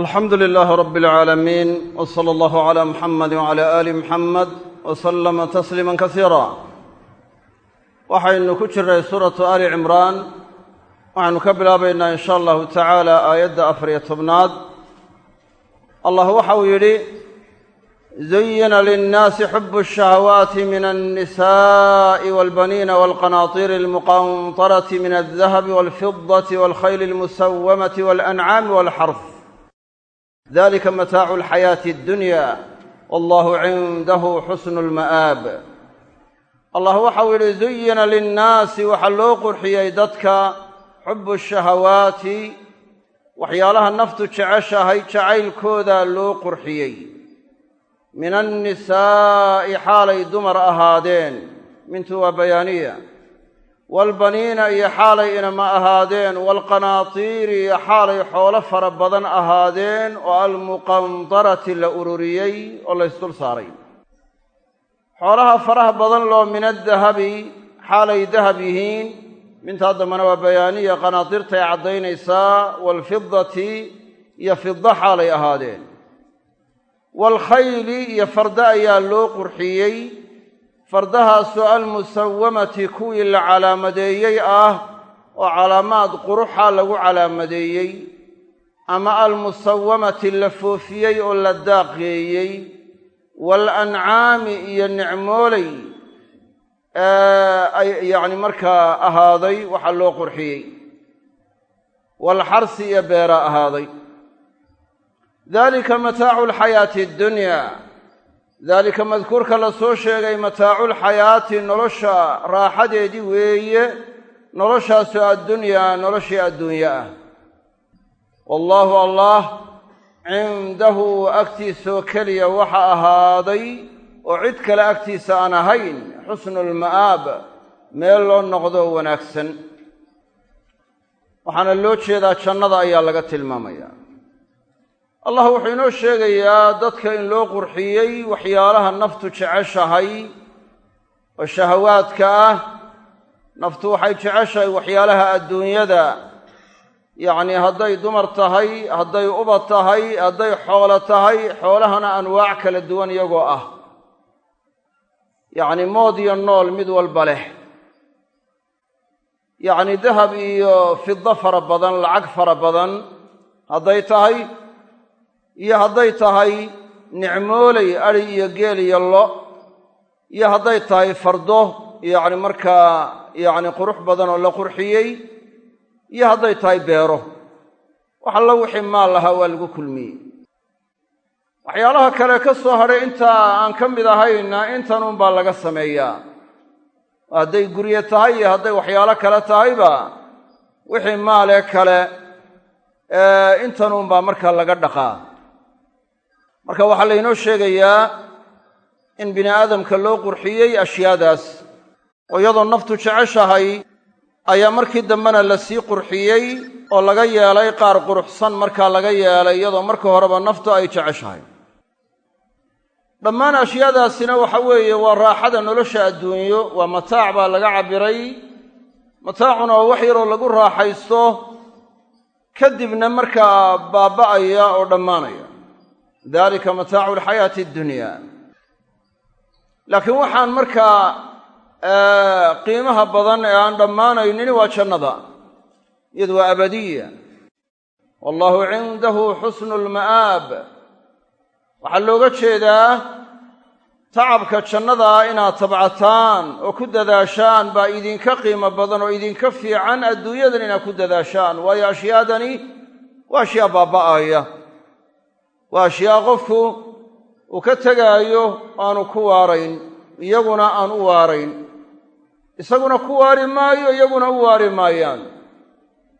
alxamdu lilaahi rabi alcaalamiin w sala allahu calaa muxamadi wcala aali muxamed wa sallama tasliima kasiira waxaynu ku jirnay suuratu aali cimraan waxaynu ka bilaabaynaa in sha allahu tacaala aayadda afariyo tobnaad allah waxa uu yidhi zuyina linnaasi xubu الشhahawaati min alnisaءi walbaniina walqanaatiiri almuqantarati min aldahabi walfidati walkhayli almusawamati walancaami walxarf dalika mataacu alxayaati addunya wallahu cindahu xusnu lma'aab allah waxau yidhi zuyina linnaasi waxaa loo qurxiyey dadka xubu shahawaati waxyaalaha naftu jeceshahay jacaylkooda loo qurxiyey min annisaa'i xaalay dumar ahaadeen mintu waa bayaaniya waalbaniina iyo xaalay inama ahaadeen waalqanaatiiri iyo xaalay xoolo fara badan ahaadeen oo almuqandarati la ururiyey oo la ysdul saaray. Xoolaha faraha badan loo min addahabi xaalay dahab yihiin. Mintaa dambana waa bayaaniya qanaatiirtay caddaynaysaa waalfidati iyo fida xaalay ahaadeen. Waalkhayli iyo farda ayaa loo qurxiyey fardahaasoo almusawamati kuwii la calaamadeeyey ah oo calaamaad quruxa lagu calaamadeeyey ama almusawamati la foofiyey oo la daaqeeyey waalancaami iyo nicmooley ay yacni markaa ahaaday waxaa loo qurxiyey. Waalxarsi iyo beera ahaaday. Dalika mataacu alxayaati addunya daalika madkuurka la soo sheegay mataaculxayaati nolosha raaxadeedii weeye noloshaasoo addunyaa noloshii adduunye ah. Wallaahu allah cindahu agtiisoo keliya waxa ahaaday oo cid kale agtiisa aan ahayn xusnulma'aab meel loo noqdo wanaagsan. Waxaana loo jeedaa jannada ayaa laga tilmaamaya allah wuxuu inoo sheegayaa dadka in loo qurxiyey waxyaalaha naftu jeceshahay oo shahawaadka ah. Naftu waxay jeceshahay waxyaalaha adduunyada. Yacnii hadday dumar tahay hadday ubad tahay hadday xoolo tahay xoolahana anwaac kala duwan iyagoo ah. Yacni mood iyo nool mid walba leh. Yacni dahab iyo fido fara badan lacag fara badan hadday tahay iyo hadday tahay nicmooley adhi iyo geel iyo lo iyo hadday tahay fardo yacni markaa yacni qurux badan oo la qurxiyey iyo hadday tahay beero. Wax allo wixii maal lahaa waa lagu kulmiyey. Waxyaalaha kale ka soo hadhay intaa aan ka mid ahayna intanuun baa laga sameeyaa. Hadday gurye tahay iyo hadday waxyaalo kale tahayba wixii maalee kale intanuun baa markaa laga dhaqaa marka waxaa laynoo sheegayaa in bini aadamka loo qurxiyey ashyaadaas. Oo iyadoo naftu jeceshahay ayaa markii dambena la sii qurxiyey oo laga yeelay qaar quruxsan markaa laga yeelay iyadoo marka horeba naftu ay jeceshahay. Dhammaan ashyaadaasina waxa weeye waa raaxada nolosha adduunyo waa mataac baa laga cabbiray. Mataacuna waa wax yaroo lagu raaxaysto kadibna markaa baaba'aya oo dhammaanaya dalika mataacu alxayaati addunya laakiin waxaan markaa qiimaha badan ee aan dhammaanaynin waa jannada iyadu waa abadiya. Wallahu cindahu xusnu lma'aab waxaa looga jeedaa tacabka jannadaa inaad tabcataan oo ku dadaashaan baa idinka qiimo badan oo idinka fiican adduunyadan inaad ku dadaashaan. Waayo ashyaadani waa ashyaa baaba'aya waa ashyaa qofku uu ka tegaayo aanu ku waarayn iyaguna aan u waarayn. Isaguna ku waari maayo iyaguna u waari maayaan.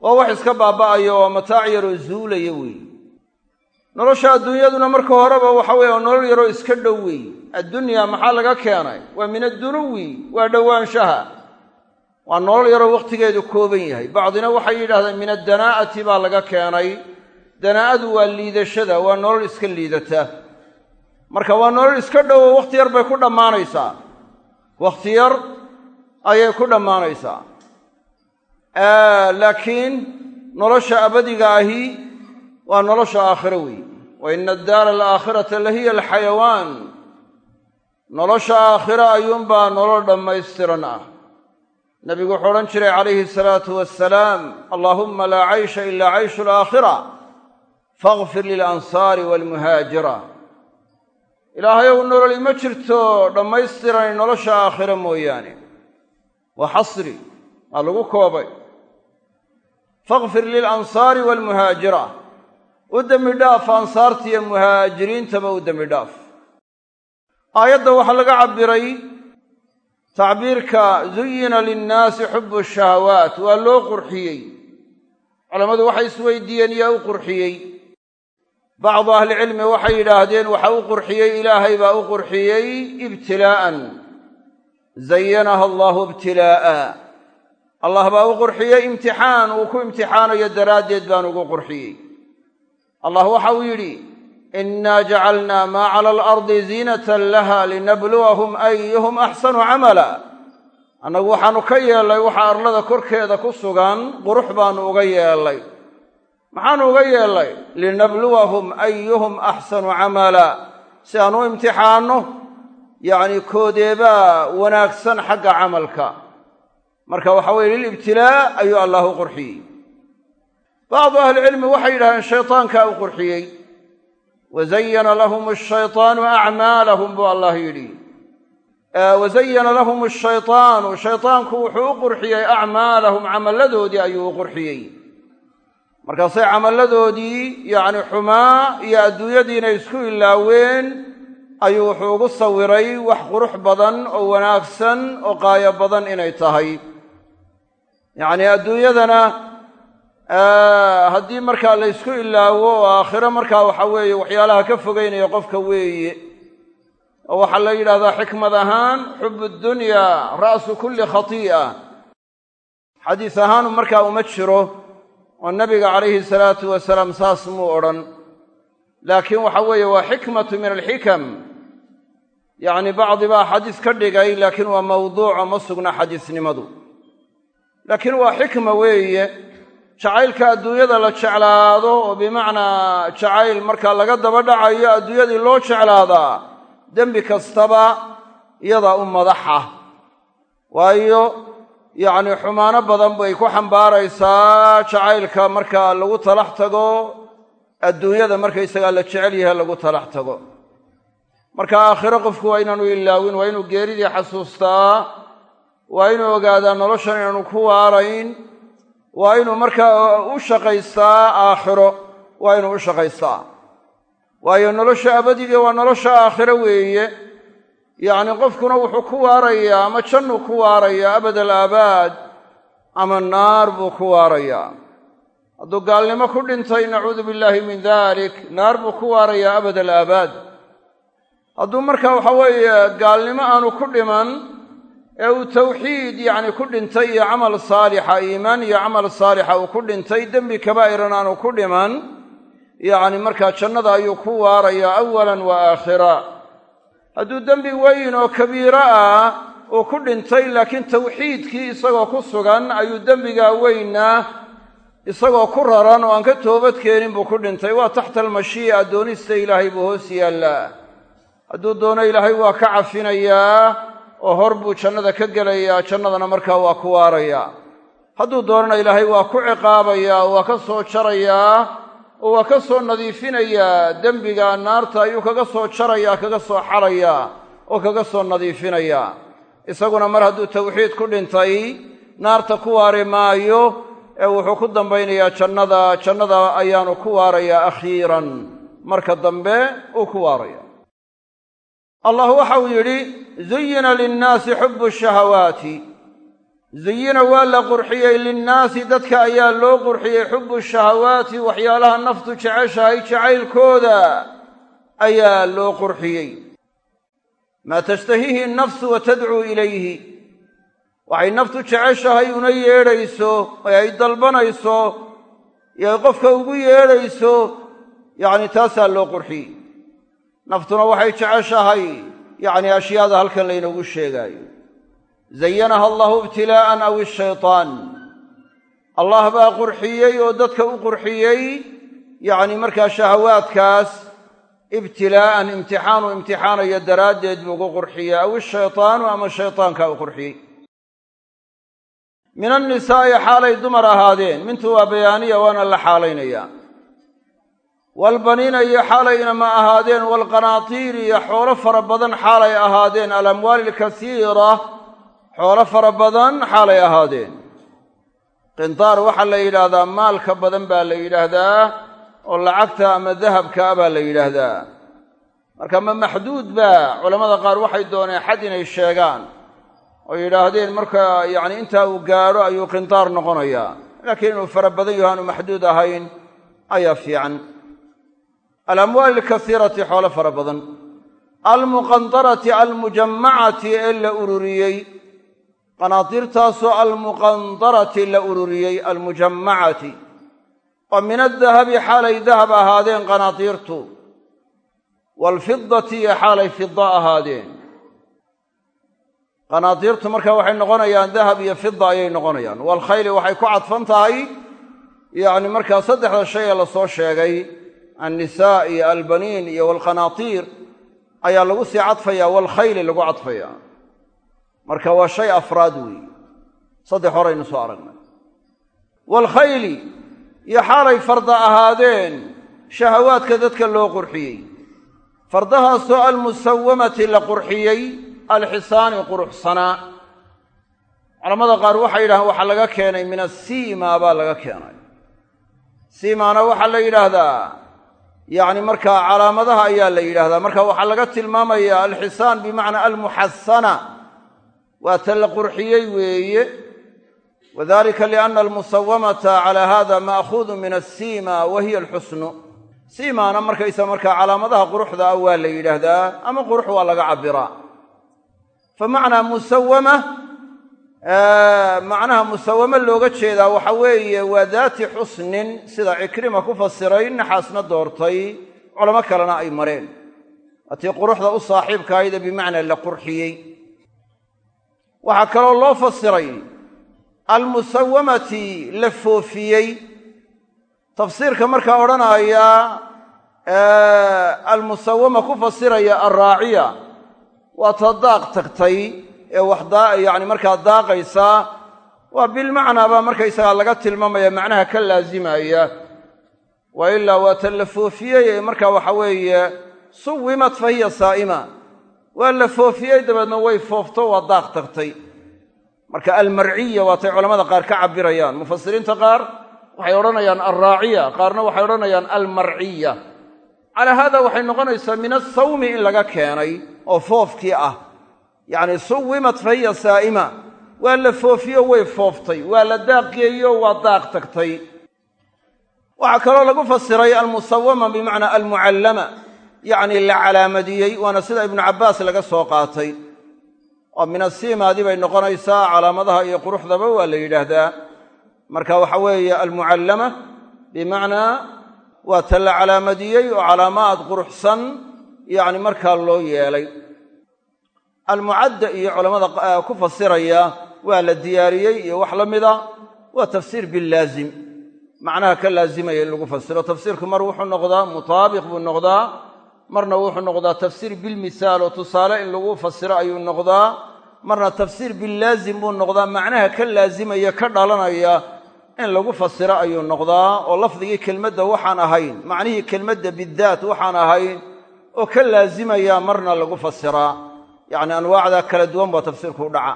Waa wax iska baaba'aya oo mataac yaroo zuulaya weeye nolosha adduunyaduna marka horeba waxa weeye nolol yaroo iska dhow weeye addunyaa maxaa laga keenay? Waa min addunuwi waa dhowaanshaha. Waa nolol yaroo wakhtigeedu kooban yahay. Bacdina waxay yidhahdeen min addanaa'ati baa laga keenay danaa'adu waa liidashada waa nolol iska liidata. Marka waa nolol iska dhowo wakhti yar bay ku dhammaanaysaa. Wakhti yar ayay ku dhammaanaysaa. Laakiin nolosha abadiga ahi waa nolosha aakhiro weeye wa ina addaara alaakhirata la hiya alxayawaan. Nolosha aakhiro ayuunbaa nolol dhammaystiran ah. Nabigu wuxuu odhan jiray calayhi salaatu wasalaam allaahumma laa caysha ilaa cayshu alaakhira fakhfir lilansaari waalmuhaajira ilaahayow nololi ma jirto dhammaystiran nolosha aakhiro mooyaane. Waa xasri waa lagu koobay. Fakhfir lilansaari waalmuhaajira u dembi dhaaf ansaartiiyo muhaajiriintaba u dembi dhaaf. Aayadda waxaa laga cabbiray tacbiirka zuyina linnaasi xubu shahawaat waa loo qurxiyey. Culammadu waxay isweydiiyeen yaa u qurxiyey bacdu ahlicilmi waxay yidhaahdeen waxa u qurxiyey ilaahay baa u qurxiyey ibtilaa'an zayanaha allahu ibtilaa'a allah baa u qurxiyey imtixaan uu ku imtixaanayo daraaddeed baan ugu qurxiyey. Allah waxa uu yidhi inaa jacalnaa maa cala alardi ziinatan laha linabluwahum ayuhum axsanu camala. Annagu waxaannu ka yeellay waxa arlada korkeeda ku sugan qurux baannu uga yeellay maxaannu uga yeellay linabluwahum ayuhum axsanu camala. Si aan u imtixaanno yacni koodeebaa wanaagsan xagga camalka. Marka waxa weye lilibtilaa ayuu allah u qurxiyey. Bacdu ahlicilmi waxay yidhahdeen shaytaankaa u qurxiyey. Wazayana lahum ashaytaanu acmaalahum buu allah yidhi. Wazayana lahum ashaytaanu shaytaanku wuxuu u qurxiyey acmaalahum camalladoodii ayuu u qurxiyey markaasay camalladoodii yacni xumaa iyo adduunyadiina isku ilaaween ayuu wuxuu ugu sawiray wax qurux badan oo wanaagsan oo qaayo badan inay tahay. Yacni adduunyadana haddii markaa la ysku ilaawo oo aakhiro markaa waxa weeye waxyaalaha ka fogeynaya qofka weeye. Oo waxaa la yidhahdaa xikmad ahaan xubu dunyaa ra'su kulli khatii'a. Xadiis ahaanu markaa uma jiro oo nabiga calayhi salaatu wasalaam saas muu odhan. Laakiin waxa weeye waa xikmatu min alxikam. Yacni bacdi baa xadiis ka dhigay laakiin waa mawduuco ma sugna xadiisnimadu. Laakiin waa xikma weeye jacaylka adduunyada la jeclaado oo bimacnaa jacayl markaa laga daba dhacayo adduunyadii loo jeclaadaa dembi kastaba iyadaa u madaxa. Waayo yacni xumaano badan bay ku xambaaraysaa jacaylka markaa lagu talax tago adduunyada markaysagaa la jecel yahay lagu talax tago. Marka aakhiro qofku waa inaanu ilaawin waa inuu geeridii xasuustaa waa inuu ogaadaa noloshan inaanu ku waarayn waa inuu markaa u shaqaystaa aakhiro waa inuu u shaqaystaa. Waayo nolosha abadiga waa nolosha aakhiro weeye yacni qofkuna wuxuu ku waarayaa ama jannuu ku waarayaa abad alaabaad ama naar buu ku waarayaa hadduu gaalnimo ku dhintay nacuudu billaahi min dalik naar buu ku waarayaa abad alaabaad hadduu marka waxa weeye gaalnimo aanu ku dhiman ee uu tawxiid yacni ku dhintay iyo camal saalixa iimaan iyo camal saalixa uu ku dhintay dembi kabaa'iran aanu ku dhiman yacni markaa jannada ayuu ku waarayaa awalan wa aakhira hadduu dembi weyn oo kabiiro ah uu ku dhintay laakiin tawxiidkii isagoo ku sugan ayuu dembigaa weynna isagoo ku raran oo aan ka toobadkeenin buu ku dhintay. Waa taxta almashii'a doonista ilaahay buu hoos yaallaa. Hadduu doono ilaahay waa ka cafinayaa oo hor buu jannada ka gelayaa jannadana markaa waa ku waarayaa hadduu doonana ilaahay waa ku ciqaabayaa waa ka soo jarayaa oo waa ka soo nadiifinayaa dembiga naarta ayuu kaga soo jarayaa kaga soo xarayaa oo kaga soo nadiifinayaa isaguna mar hadduu tawxiid ku dhintay naarta ku waari maayo ee wuxuu ku dambaynayaa jannada jannada ayaanu ku waarayaa akhiiran. Marka dambe uu ku waaraya. Allah waxa uu yidhi zuyina linnaasi xubu shahawaati zuyina waa la qurxiyey linnaasi dadka ayaa loo qurxiyey. Xubu shahawaati waxyaalaha naftu jeceshahay jacaylkooda ayaa loo qurxiyey. Maa tashtahiihi nafsu wa tadcuu ilayhi? Waxay naftu jeceshahay una yeedhayso? Ee ay dalbanayso? Iyo ay qofka ugu yeedhayso? Yacni taasaa loo qurxiyey. Naftuna waxay jeceshahay. Yacni ashyaada halkan laynoogu sheegaayo zayanaha allahu ibtilaa'an aw ishaytaan allah baa qurxiyey oo dadka u qurxiyey yacni markaa shahawaadkaas ibtilaa'an imtixaanu imtixaanayo daraaddeed buu ku qurxiyey aw ishaytaanu ama shaytaanka u qurxiyey min annisaa'i xaalay dumar ahaadeen mintu waa bayaaniya waana la xaalaynayaa waalbaniina iyo xaalayna ma ahaadeen waalqanaatiiri iyo xoolo fara badan xaalay ahaadeen alamwaali alkasiira xoolo fara badan xaalay ahaadeen. Qintaar waxaa la yidhaahdaa maalka badan baa la yidhaahdaa oo lacagta ama dahabka baa la yidhaahdaa. Marka ma maxduud baa culammada qaar waxay dooneen xad inay sheegaan oo yidhaahdeen marka yacni intaa uu gaadho ayuu qintaar noqonayaa. Laakiin inuu fara badan yaho aanu maxduud ahayn ayaa fiican. Alamwaali alkasiirati xoolo fara badan. Almuqandarati almujammacati ee la ururiyey qanaatiirtaasoo almuqandarati la ururiyey almujammacati oo min adahabi xaalay dahab ahaadeen qanaatiirtu waalfidati iyo xaalay fida ahaadeen. Qanaatiirtu marka waxay noqonayaan dahab iyo fida ayay noqonayaan. Waalkhayli waxay ku cadfan tahay yacni markaa saddexda shay ee la soo sheegay annisaa iyo albaniin iyo waalqanaatiir ayaa lagu sii cadfaya waalkhayli lagu cadfaya marka waa shay afraad weeye saddex horaynu soo aragnay. Waalkhayli iyo xaalay farda ahaadeen shahawaadka dadka loo qurxiyey. Fardahaasoo almusawamati la qurxiyey alxisaani quruxsanaa. Culamada qaar waxay yidhahdeen waxaa laga keenay min asiima baa laga keenay. Siimaana waxaa la yidhaahdaa yacni markaa calaamadaha ayaa la yidhahdaa marka waxaa laga tilmaamayaa alxisaan bimacnaa almuxasana waa ta la qurxiyey weeye. Wadalika lianna almusawamata calaa hada ma'khuudu min asiima wa hiya alxusnu siimaana markaysa markaa calaamadaha quruxda ah waa la yidhaahdaa ama qurux waa laga cabbiraa. Fa macnaa musawama macnaha musawame looga jeedaa waxa weeye waa daati xusnin sida cikrima ku fasiray naxaasna doortay culamo kalena ay mareen. Waatii quruxda u saaxiibkaayda bimacnaa la qurxiyey waxaa kaloo loo fasiray almusawamati la foofiyey. Tafsiirka markaa odhanaya almusawama ku fasiraya alraaciya waa ta daaq tagtay ee wax yacni markaa daaqaysaa waa bilmacnaa baa markaysagaa laga tilmaamaya macnaha ka laazimaya. Wa ilaa waa ta la foofiyey ee markaa waxa weeye suwimat fa hiya saa'ima waa la foofiyey dabeedna way foofto waa daaq tagtay marka almarciya waatay culamada qaar ka cabirayaan mufasiriinta qaar waxay odhanayaan alraaciya qaarna waxay odhanayaan almarciya. Calaa haada waxay noqonaysaa min asawmi in laga keenay oo foofkii ah. Yacni suwimat fa hiya saa'ima. Waa la foofiyo way fooftay. Waa la daaqgeeyo waa daaq tagtay. Waxaa kaloo lagu fasiray almusawama bimacnaa almucallama yacni la calaamadiyey waana sida ibnu cabbaas laga soo qaatay. Oo min asiimaadii bay noqonaysaa calaamadaha iyo quruxdaba waa la yidhaahdaa. Marka waxa weeye almucallama bimacnaa waa ta la calaamadiyey oo calaamaad quruxsan yacni markaa loo yeelay. Almucadda iyo culammada ku fasiraya waa la diyaariyey iyo wax la mida waa tafsiir bilaazim macnaha ka laazimaya in lagu fasiro. Tafsiirku mar wuxuu noqdaa mutaabiq buu noqdaa marna wuxuu noqdaa tafsiir bilmisaal oo tusaale in lagu fasiro ayuu noqdaa. Marna tafsiir bilaazim buu noqdaa. Macnaha ka laazimaya ka dhalanaya in lagu fasiro ayuu noqdaa. Oo lafdigii kelmadda waxaan ahayn macnihii kelmadda bidaat waxaan ahayn oo ka laazimaya marna lagu fasiraa yacni anwaacdaa kala duwan baa tafsiirku u dhaca.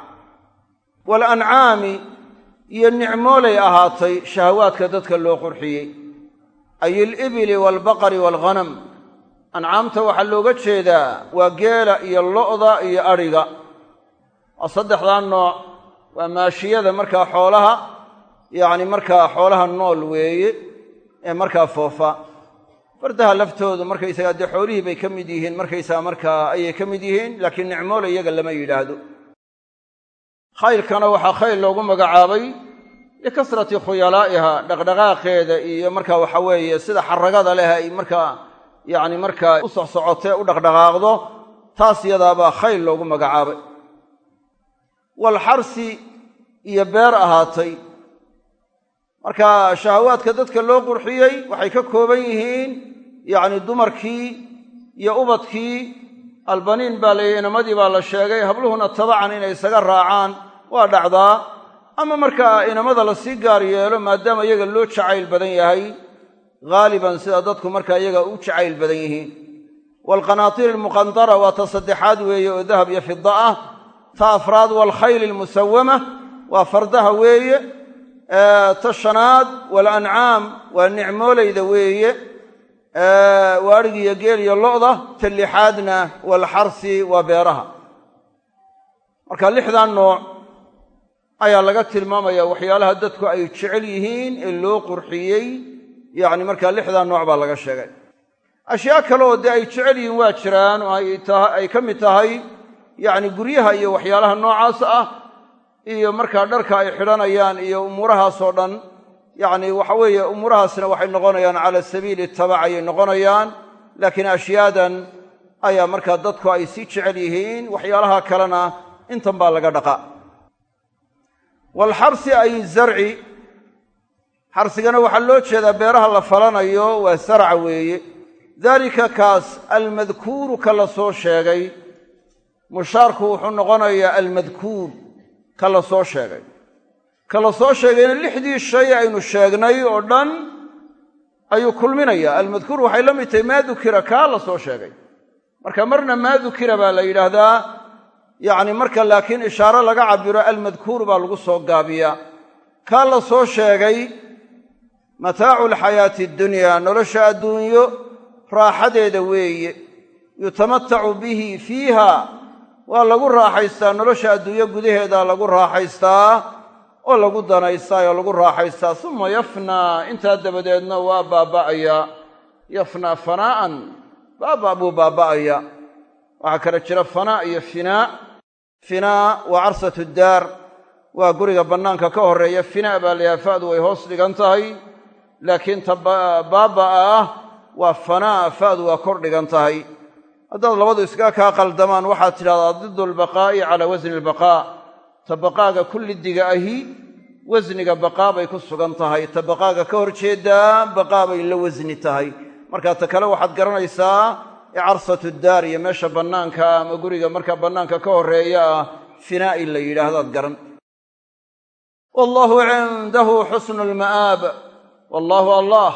Waalancaami iyo nicmoolay ahaatay shahawaadka dadka loo qurxiyey. Ay ilibili waalbaqari waalghanam ancaamta waxaa looga jeedaa waa geela iyo lo'da iyo adhiga waa saddexdaa nooc. Waa maashiyada markaa xoolaha yacni markaa xoolaha nool weeye ee markaa foofa. Fardaha laftoodu markaysagaa dee xoolihii bay ka mid yihiin markaysaga markaa ayay ka mid yihiin laakiin nicmoole iyaga lama yidhaahdo. Khaylkana waxaa khayl loogu magacaabay likasrati khuyalaa'iha dhaqdhaqaaqeeda iyo markaa waxa weeye sida xaragada leh ay markaa yacni markaa u socsocotee u dhaqdhaqaaqdo taas yadaabaa khayl loogu magacaabay. Walxarsi iyo beer ahaatay. Marka shahawaadka dadka loo qurxiyey waxay ka kooban yihiin yacni dumarkii iyo ubadkii. Albaniin baa layidhi inamadii baa la sheegay habluhuna tabacan inay isaga raacaan. Waa dhacdaa. Ama markaa inamada la sii gaar yeelo maadaama iyaga loo jacayl badan yahay haaliban sida dadku markaa iyaga u jacayl badan yihiin. waalqanaatiir almuqandara waa ta saddexaad weeye oo dahab iyo fida ah. ta afraad waalkhayl almusawama waa fardaha weeye. ta shanaad waalancaam waa nicmoolayda weeye. waa adhig iyo geel iyo lo'da ta lixaadna waalxarsi waa beeraha marka lixdan nooc ayaa laga tilmaamaya waxyaalaha dadku ay jecel yihiin ee loo qurxiyey yacni markaa lixdaa nooc baa laga sheegay. Ashyaa kale dee ay jecel yihiin waa jiraan oo ay ka mid tahay yacni guryaha iyo waxyaalaha noocaas ah iyo markaa dharka ay xidhanayaan iyo umuurahaasoo dhan yacni waxa weeye umuurahaasna waxay noqonayaan cala sabiili tabac ayay noqonayaan laakiin ashyaadan ayaa markaa dadku ay sii jecel yihiin waxyaalaha kalena intan baa laga dhaqaa waalxarsi ay zarci xarsigana waxaa loo jeedaa beeraha la falanayo waa sarca weeye. Daalika kaas almadkuuru ka la soo sheegay. Mushaarku wuxuu noqonayaa almadkuur ka la soo sheegay. Ka la soo sheegayna lixdii shay aynu sheegnay oo dhan ayuu kulminayaa. Almadkuur waxay la mid tahay maa dukira kaa la soo sheegay. Marka marna maa dukira baa la yidhaahdaa. Yacni marka laakiin ishaaro laga cabiro almadkuur baa lagu soo gaabiyaa. Kaa la soo sheegay mataacu alxayaati addunyaa nolosha adduunyo raaxadeeda weeye yutamatacu bihi fiiha waa lagu raaxaystaa nolosha adduunyo gudaheeda lagu raaxaystaa oo lagu danaystaa oo lagu raaxaystaa. Suma yafnaa intaa dabadeedna waa baaba'ayaa yafnaa fanaa'an baaba' buu baaba'aya. Waxaa kale jira fanaa iyo finaa finaa waa carsatu daar waa guriga bannaanka ka horreeya. Finaa baa layaha fa'du way hoos dhigan tahay laakiin ta baaba'a ah waa fanaa fa'du waa kor dhigan tahay. Haddaad labadu iskaga kaa qaldamaan waxaad tidhahdaa didu albaqaa'i calaa wasni albaqaa. Ta baqaaga kullidiga ahi wasniga baqaa bay ku sugan tahay. Ta baqaaga ka hor jeeddaa baqaa bay la wasni tahay. Marka ta kale waxaad garanaysaa carsatu daar iyo meesha bannaanka ama guriga markaa bannaanka ka horreeya ah finaa'i la yidhaahdaad garan. Wallaahu cindahu xusnu lma'aab wallaahu allah.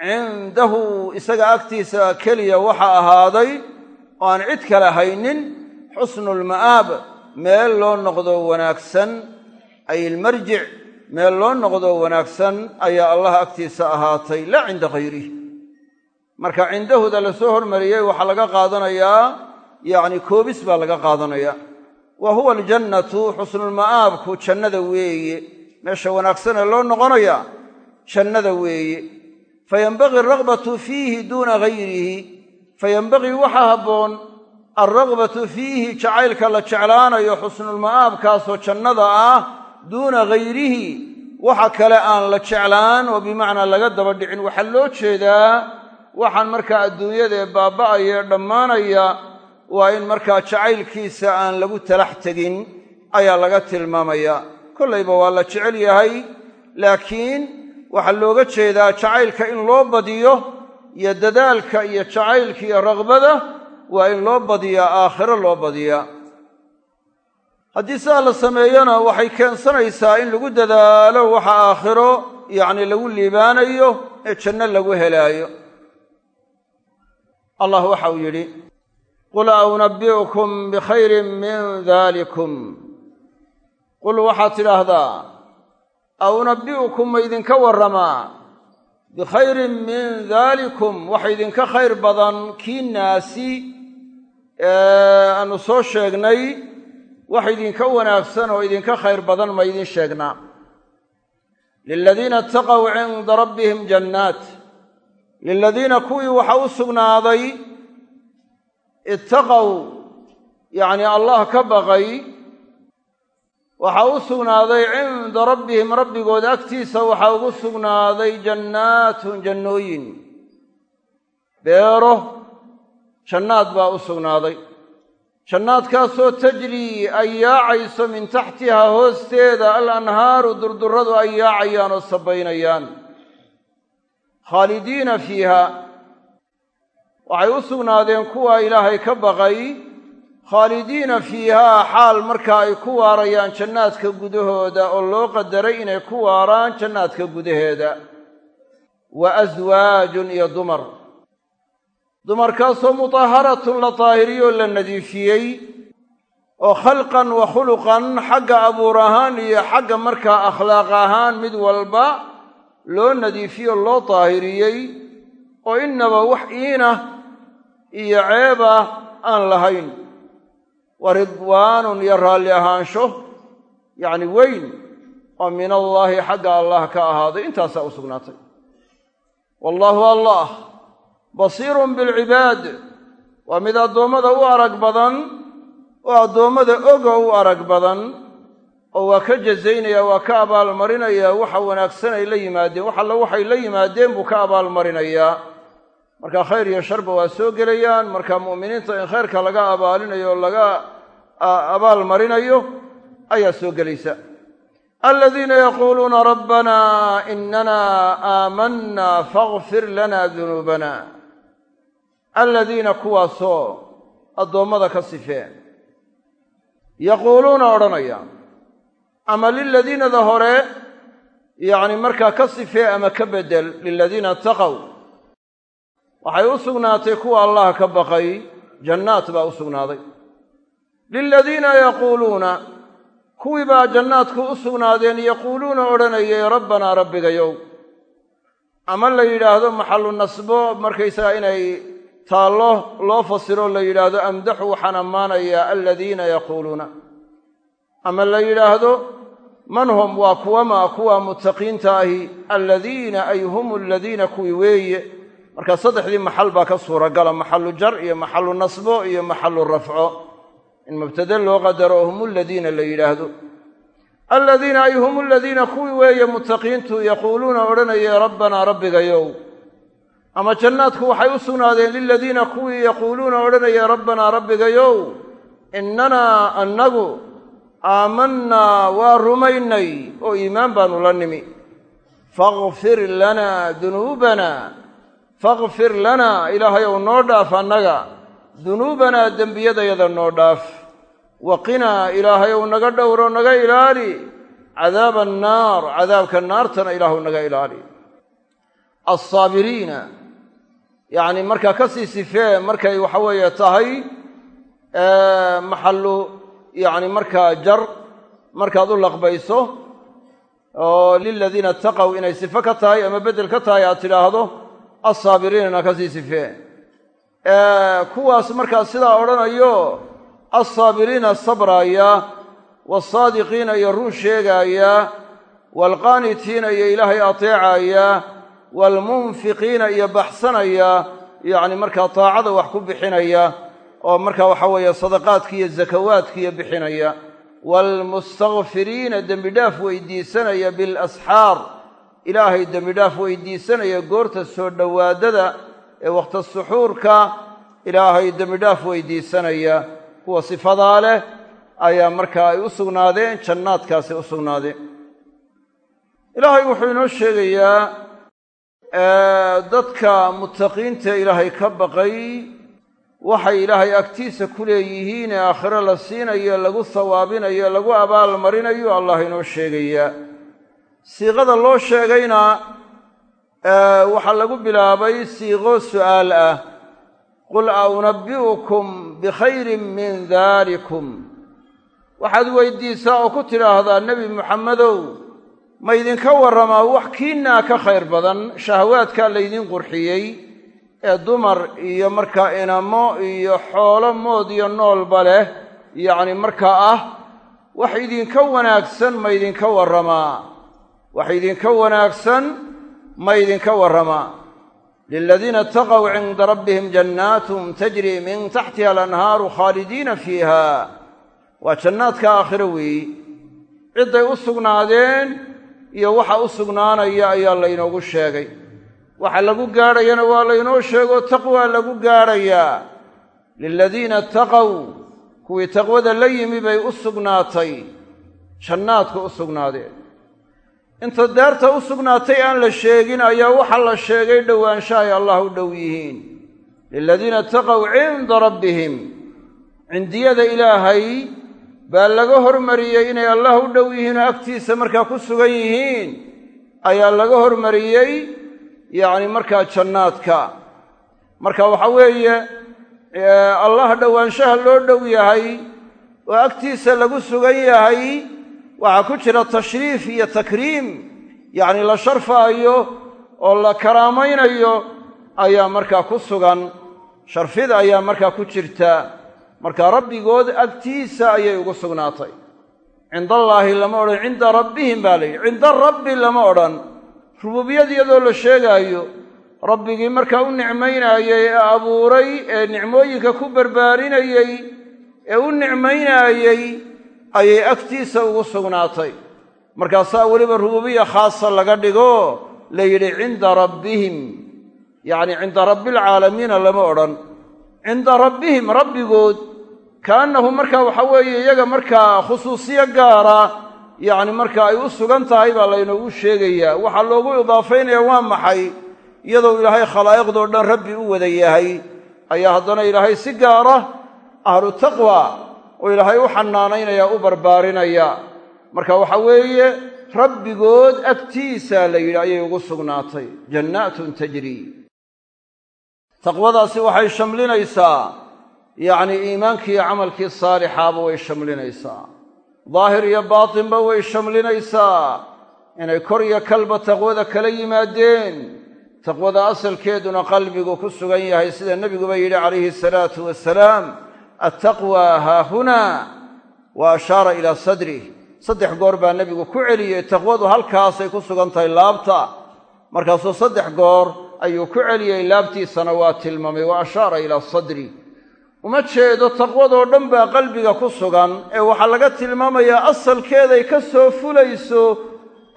Cindahu isaga agtiisa keliya waxa ahaaday oo aan cid kale haynin xusnu lma'aab meel loo noqdo wanaagsan. Ay ilmarjic meel loo noqdo wanaagsan ayaa allah agtiisa ahaatay laa cinda hayrih marka cindahuda la soo hormariyey waxaa laga qaadanayaa yacni koobis baa laga qaadanaya wa huwa aljannatu xusnulma'aabku jannada weeye. Meesha wanaagsanee loo noqonaya jannada weeye. Fayenbagii alragbatu fiihi duuna gayrihi. Fayenbagii waxaa habboon alragbatu fiihi jacaylka la jeclaanayo xusnulma'aabkaasoo jannada ah duuna gayrihi. Waxa kale aan la jeclaan oo bimacnaa laga daba dhicin. Waxaa loo jeedaa waxaan markaa adduunyadaee baaba'aya ee dhammaanaya waa in markaa jacaylkiisa aan lagu talax tegin ayaa laga tilmaamayaa kollayba waa la jecel yahay laakiin waxaa looga jeedaa jacaylka in loo badiyo iyo dadaalka iyo jacaylka iyo ragbada waa in loo badiyaa aakhiro loo badiyaa. Haddii sidaa la sameeyona waxay keensanaysaa in lagu dadaalo waxa aakhiro yacni lagu liibaanayo ee janno lagu helaayo. Allah waxa uu yidhi qul a unabbi'ukum bikhayrin min daalikum qul waxaad tidhaahdaa a unabbi'ukum ma idinka warramaa bikhayrin min daalikum waxa idinka khayr badan kii naasi aanu soo sheegnay wax idinka wanaagsan oo idinka khayr badan ma idin sheegnaa liladiina itaqow cinda rabbihim jannaat liladiina kuwii waxa u sugnaaday ittaqow yacni allah ka baqay waxa u sugnaaday cinda rabbihim rabbigooda agtiisa waxaa ugu sugnaaday jannaatun jannooyin. Beero jannaad baa u sugnaaday. Jannaadkaasoo tajrii ay yaacayso min taxtihaa hoosteeda al anhaaru durduradu ay yaacayaan oo sabaynayaan. Khaalidiina fiiha waxay u sugnaadeen kuwa ilaahay ka baqay khaalidiina fiihaa xaal marka ay ku waarayaan jannaadka gudahooda oo loo qadaray inay ku waaraan jannaadka gudaheeda wa aswaajun iyo dumar dumarkaasoo mutahharatun la daahiriyoo la nadiifiyey oo khalqan wa khuluqan xagga abuur ahaan iyo xagga markaa akhlaaq ahaan mid walba loo nadiifiyo loo daahiriyey oo innaba wax iinah iyo ceeb ah aan lahayn wa ridwaanun iyo raalli ahaansho yacni weyn oo min allaahi xagga allah ka ahaaday intaasaa u sugnaatay. Wallaahu allah basiirun bilcibaad waa mid addoommada u arag badan oo addoommada oga u arag badan oo waa ka jazaynaya waa ka abaalmarinayaa waxa wanaagsan ay la yimaadeen wax alla waxay la yimaadeen buu ka abaalmarinayaa marka khayr iyo sharba waa soo gelayaan marka mu'miniinta in khayrka laga abaalinayo o laga abaal marinayo ayaa soo gelaysa. Aladiina yaquuluuna rabbana inana aamanna faغfir lana dunuubana. Aladiina kuwaasoo addoommada ka sifeen. Yaquuluuna odhanaya ama liladiinada hore yacni markaa ka sifee ama ka beddel liladiina itaqow waxay u sugnaatay kuwa allah ka baqay jannaat baa u sugnaaday. Liladiina yaquuluuna kuwii baa jannaadku u sugnaadeen yaquuluuna odhanayay rabbanaa rabbigayow ama la yidhaahdo maxallu nasbo markaysagaa inay taallo loo fasiro la yidhaahdo amdaxu waxaan ammaanayaa aladiina yaquuluuna. Ama la yidhaahdo man hum waa kuwama kuwa muttaqiinta ahi aladiina ay hum aladiina kuwii weeye marka saddexdii maxal baa ka suuragala maxalu jar iyo maxalu nasbo iyo maxalu rafco. In mubtade loo qadaro hum aladiina la yidhaahdo. Aladiina ay hum aladiina kuwii weeye muttaqiintu yaquuluuna odhanayay rabbanaa rabbigayow ama jannaadku waxay u sugnaadeen liladiina kuwii yaquuluuna odhanayay rabbanaa rabbigayow innanaa annagu aamannaa waa rumaynay oo iimaan baanu la nimi. Fakfir lanaa dunuubanaa fakfir lanaa ilaahayow noo dhaaf annaga. Dunuubanaa dembiyadayada noo dhaaf. Waqinaa ilaahayow naga dhowro naga ilaali. Cadaaba annaar cadaabka naartana ilaahu naga ilaali. Alsaabiriina yacni markaa ka sii sifee markay waxa weeye tahay maxallu yacni markaa jar markaad u laqbayso oo liladiina itaqow inay sifo ka tahay ama beddel ka tahay aad tidhaahdo alsaabiriinana ka sii sifee kuwaas markaa sidaa odhanayo alsaabiriina sabraaya wasaadiqiina iyo run sheegaaya waalqaanitiina iyo ilaahay ateecaya waalmunfiqiina iyo baxsanaya yacni markaa taacada wax ku bixinaya oo markaa waxa weeye sadaqaadki iyo zakawaadkiiyo bixinaya. Waalmustakfiriina dembidhaaf weydiisanaya bilasxaar ilaahay dembidhaaf weydiisanaya goorta soo dhowaadada ee wakhta suxuurka ilaahay dembidhaaf weydiisanaya. Kuwa sifadaa leh ayaa markaa ay u sugnaadeen jannaadkaasay u sugnaadeen. Ilaahay wuxuu inoo sheegayaa dadka muttaqiinta ilaahay ka baqay. Waxay ilaahay agtiisa ku leeyihiin ee aakhiro la siinayo lagu sawaabinayo lagu abaal marinayo allah inoo sheegayaa siiqada loo sheegayna waxaa lagu bilaabay siiqo su'aal ah. Qul a unabbi'ukum bikhayrin min daalikum waxaad weydiisaa oo ku tidhaahdaa nebi muxammedow ma ydinka warramaa wax kiinaa ka khayr badan shahawaadkaa laydin qurxiyey ee dumar iyo markaa inamo iyo xoolo mood iyo noolba leh yacni markaa ah wax idinka wanaagsan ma ydinka warramaa wax idinka wanaagsan ma ydinka warramaa liladiina itaqow cinda rabbihim jannaatun tajrii min taxtiha alanhaaru khaalidiina fiiha. Waa jannaadka aakhiro weeyi cidday u sugnaadeen iyo waxa u sugnaanaya ayaa laynoogu sheegay. Waxa lagu gaadhayana waa laynoo sheego taqwaa lagu gaadhayaa liladiina itaqow kuwii taqwada la yimi bay u sugnaatay. Jannaadku u sugnaadeen inta daarta u sugnaatay aan la sheegin ayaa waxaa la sheegay dhowaansha ay allah u dhow yihiin. Liladiina taqow cinda rabbihim. Cindiyada ilaahay baa laga hormariyey inay allah u dhow yihiin oo agtiisa markaa ku sugan yihiin ayaa laga hormariyey yacni markaa jannaadka. Marka waxa weeye allah dhowaanshaha loo dhow yahay oo agtiisa lagu sugan yahay waxaa ku jira tashriif iyo takriim. Yacni la sharfaayo oo la karaamaynayo ayaa markaa ku sugan. Sharfid ayaa markaa ku jirta. Marka rabbigood agtiisa ayay ugu sugnaatay. Cindallaahi lama odhan cinda rabbihim baa la yidhi. Cinda rabbi lama odhan. Rububiyad iyadoo la sheegaayo rabbigii markaa u nicmaynaayey ee abuuray ee nicmooyinka ku barbaarinayey ee u nicmaynaayey ayay agtiisa ugu sugnaatay. Markaasaa weliba rububiya khaasa laga dhigo la yidhi cinda rabbihim. Yacni cinda rabbialcaalamiina lama odhan. Cinda rabbihim rabbigood. Kaannahu markaa waxa weeye iyaga markaa khusuusiyo gaara yacni marka ay u sugan tahay baa laynoogu sheegayaa. Waxaa loogu idaafaynaya waa maxay? Iyadoo ilaahay khalaa'iqdoo dhan rabbi u wada yahay ayaa haddana ilaahay si gaara ahlu taqwa oo ilaahay u xanaanaynaya u barbaarinaya. Marka waxa weeye rabbigood agtiisa la yidhi ayay ugu sugnaatay. Jannaatun tajrii taqwadaasi waxay shamlinaysaa. Yacni iimaankii iyo camalkii saalixaaba way shamlinaysaa. Daahir iyo baatinba way shamlinaysaa. Inay kor iyo kalba taqwada kala yimaadeen. Taqwada asalkeeduna qalbigu ku sugan yahay sida nebiguba yidhi calayhi salaatu wasalaam attaqwa haahunaa wa ashaara ilaa sadrih saddex goor baa nebigu ku celiyey taqwadu halkaasay ku sugan tahay laabta. Markaasuu saddex goor ayuu ku celiyey laabtiisana waa tilmaamay wa ashaara ilaa sadri. Uma jeedo taqwadoo dhan baa qalbiga ku sugan ee waxaa laga tilmaamayaa asalkeeday ka soo fulayso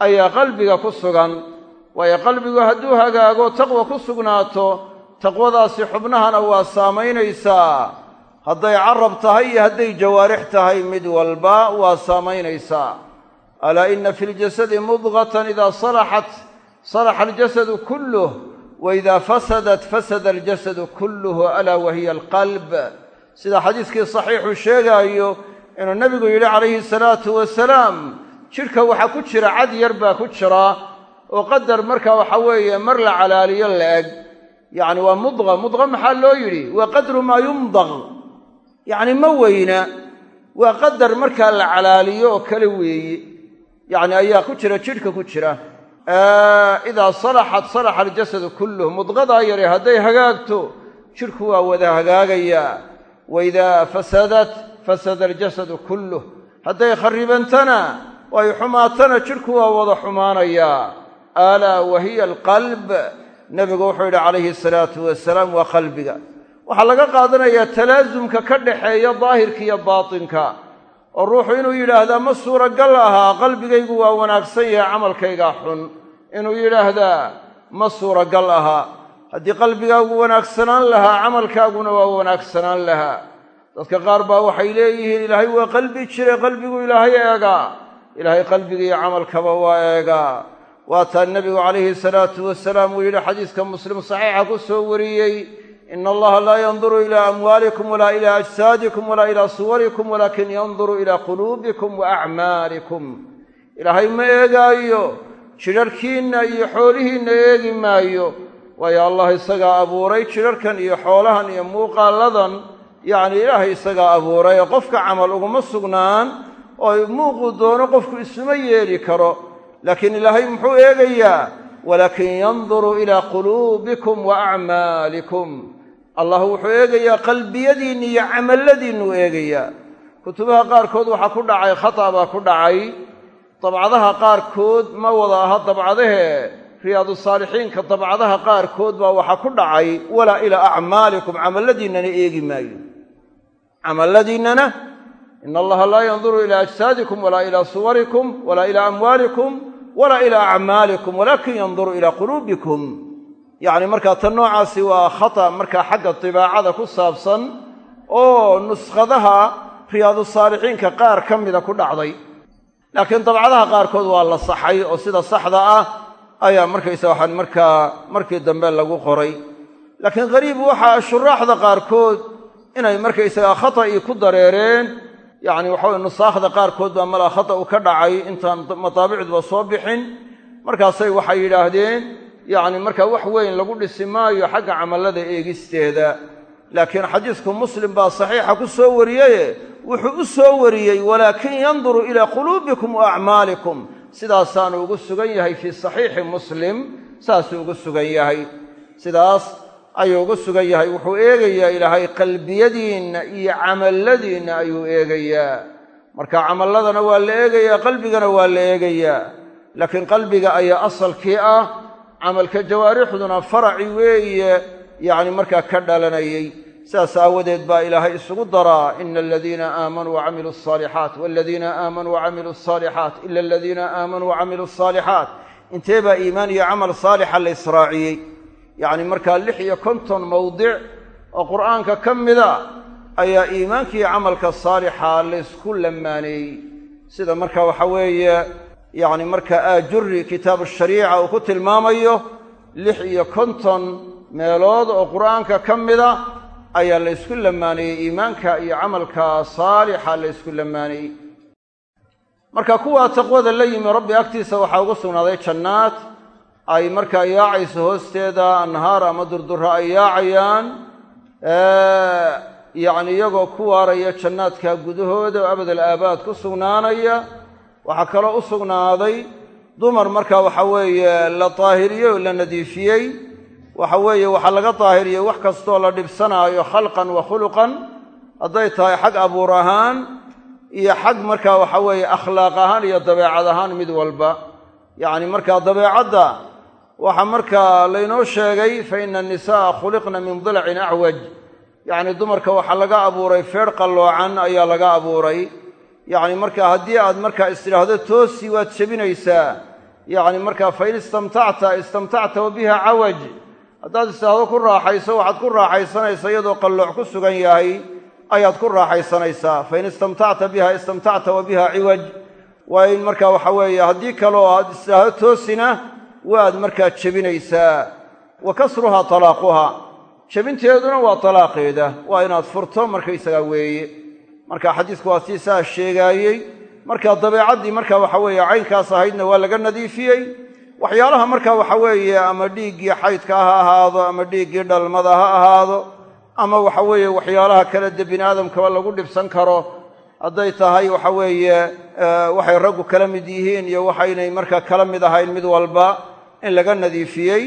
ayaa qalbiga ku sugan. Waayo qalbigu hadduu hagaago taqwa ku sugnaato taqwadaasi xubnahana waa saamaynaysaa hadday carab tahay iyo hadday jawaarix tahay mid walba waa saamaynaysaa alaa inna fi ljasadi mudqatan idaa salaxat salaxa aljasadu kulluh waidaa fasadat fasada aljasadu kulluhu alaa wahiya alqalb. Sida xadiiskii saxiixu sheegaayo inuu nebigu yidhi calayhi salaatu wasalaam jidhka waxaa ku jira cad yar baa ku jira oo qadar marka waxa weeye mar la calaaliyo la eg. Yacni waa mudqa mudqa maxaa loo yidhi? Waa qadru maa yumdaq yacni ma weyna waa qadar markaa la calaaliyo oo kale weeye yacni ayaa ku jira jidhka ku jira. Idaa salaxat salaxa aljasadu kulluh mudqadaa yare hadday hagaagto jidhku waa wada hagaagayaa wa idaa fasadat fasada aljasadu kulluh hadday kharribantana oo ay xumaatana jidhku waa wada xumaanayaa alaa wa hiya alqalb. Nebigu wuxuu yidhi calayhi asalaatu wasalaam waa qalbiga waxaa laga qaadanayaa talaasumka ka dhaxeeya daahirka iyo baatinka. Oo ruuxu inuu yidhaahdaa ma suuragal ahaa qalbigaygu waa wanaagsan yahay camalkaygaa xun. Inuu yidhaahdaa ma suuragal ahaa haddii qalbigaagu wanaagsanaan lahaa camalkaaguna waa wanaagsanaan lahaa dadka qaar baa waxay leeyihiin ilaahay waa qalbi jire qalbigu ilaahay eegaa. Ilaahay qalbiga iyo camalkaba waa eegaa. Waataa nebigu calayhi salaatu wasalaam uu yidhi xadiiska muslim saxiixa ku soo wariyey ina allaha laa yanduru ilaa amwaalikum walaa ilaa ajsaadikum walaa ilaa suwarikum walaakin yanduru ilaa quluubikum wa acmaalikum ilaahay ma eegaayo jidharhkiinna iyo xoolihiinna eegi maayo waayo allah isagaa abuuray jidharhkan iyo xoolahan iyo muuqaalladan yacni ilaahay isagaa abuuray ee qofka camal uguma sugnaan oo muuquu doono qofku isuma yeeli karo laakiin ilaahay muxuu eegayaa walaakin yanduru ilaa quluubikum wa acmaalikum allah wuxuu eegayaa qalbiyadiinna iyo camalladiinnuu eegayaa kutubaha qaarkood waxaa ku dhacay khata' baa ku dhacay. Dabcadaha qaarkood ma wada aha dabcadahee. Riyaadusaalixiinka dabcadaha qaarkood baa waxaa ku dhacay walaa ilaa acmaalikum camalladiinnana eegi maayo. Camalladiinnana ina allaha laa yanduru ilaa ajsaadikum walaa ilaa suwarikum walaa ilaa amwaalikum walaa ilaa acmaalikum walaakin yanduru ilaa quluubikum yacni markaa tan noocaasi waa khata markaa xagga dibaacada ku saabsan oo nuskhadaha riyaadu saalixiinka qaar ka mida ku dhacday. Laakiin dabcadaha qaarkood waa la saxay oo sida saxda ah ayaa markaysa waxaan markaa markii dambe lagu qoray. Laakiin qariib waxaa shuraaxda qaarkood inay markaysagaa khata'i ku dareereen yacni waxaweye nusaakhda qaarkood baa malaa khata u ka dhacay intaan mataabicduba soo bixin. Markaasay waxay yidhaahdeen yacni markaa wax weyn lagu dhisi maayo xagga camallada eegisteeda laakiin xadiisku muslim baa saxiixa ku soo wariyeye wuxuu u soo wariyey walaakin yanduru ilaa quluubikum wa acmaalikum sidaasaanu ugu sugan yahay fii saxiixi muslim saasuu ugu sugan yahay. Sidaas ayuu ugu sugan yahay wuxuu eegayaa ilaahay qalbiyadiinna iyo camalladiinna ayuu eegayaa. Marka camalladana waa la eegayaa qalbigana waa la eegayaa. Laakiin qalbiga ayaa asalkii ah camalka jawaarixduna faraci weeye yacni markaa ka dhalanayay sidaas aawadeed baa ilaahay isugu daraa ina aladiina aamanuu wacamiluu asaalixaat waladiina aamanuu wacamiluu asaalixaat ila aladiina aamanuu wacamiluu asaalixaat intee baa iimaan iyo camal saalixa la israaciyey? Yacni markaa lix iyo konton mawdic oo qur'aanka ka mida ayaa iimaankiiyo camalka saalixa laysku lamaaneeyey sida marka waxa weeye yacni marka aajuri kitaabu shariica uu ku tilmaamayo lix iyo konton meelood oo qur'aanka ka mida ayaa la ysku lamaaneeyey iimaanka iyo camalka saalixa la ysku lamaaneeyey marka kuwaa taqwada la yimi rabbi agtiisa waxaa ugu sugnaaday jannaad. Ay markaa yaacayso hoosteeda anhaar ama durdura ay yaacayaan yacni iyagoo ku waaraya jannaadka gudahooda oo abadal aabaad ku sugnaanaya waxaa kaloo u sugnaaday dumar marka waxa weeye la daahiriyey oo la nadiifiyey. Waxa weeye waxaa laga daahiriyey wax kastoo la dhibsanaayo khalqan wa khuluqan. Hadday tahay xag abuur ahaan iyo xag markaa waxa weeye akhlaaq ahaan iyo dabeecad ahaan mid walba. Yacni markaa dabeecadda waxaa markaa laynoo sheegay fa ina annisa'a khuliqna min dilacin acwaj yacni dumarka waxaa laga abuuray feedh qalloocan ayaa laga abuuray yacni markaa haddii aad markaa istidhaahdo toosi waad jebinaysaa. Yacni markaa fa in istamtacta istamtacta wa biha cawaj. Haddaad istidhaahdo ku raaxayso waxaad ku raaxaysanaysaa iyadoo qallooc ku sugan yahay ayaad ku raaxaysanaysaa. Fa in istamtacta biha istamtacta wa biha ciwaj. Waa in markaa waxa weeye haddii kaloo aad istidhaahdo toosina waad markaa jebinaysaa. Wa kasruhaa talaaquha. Jebinteeduna waa talaaqeeda waa inaad furto markaysagaa weeye marka xadiisku sii saa sheegaayey. Marka dabeecaddii marka waxa weeye caynkaas ahaydna waa laga nadiifiyey. Waxyaalaha marka waxa weeye ama dhiiggii xaydka ha ahaado ama dhiiggii dhalmada ha ahaado ama waxa weeye waxyaalaha kale de bini aadamkaba lagu dhibsan karo hadday tahay waxa weeye waxay raggu kala mid yihiin iyo waxaynay marka kala mid ahayn mid walba in laga nadiifiyey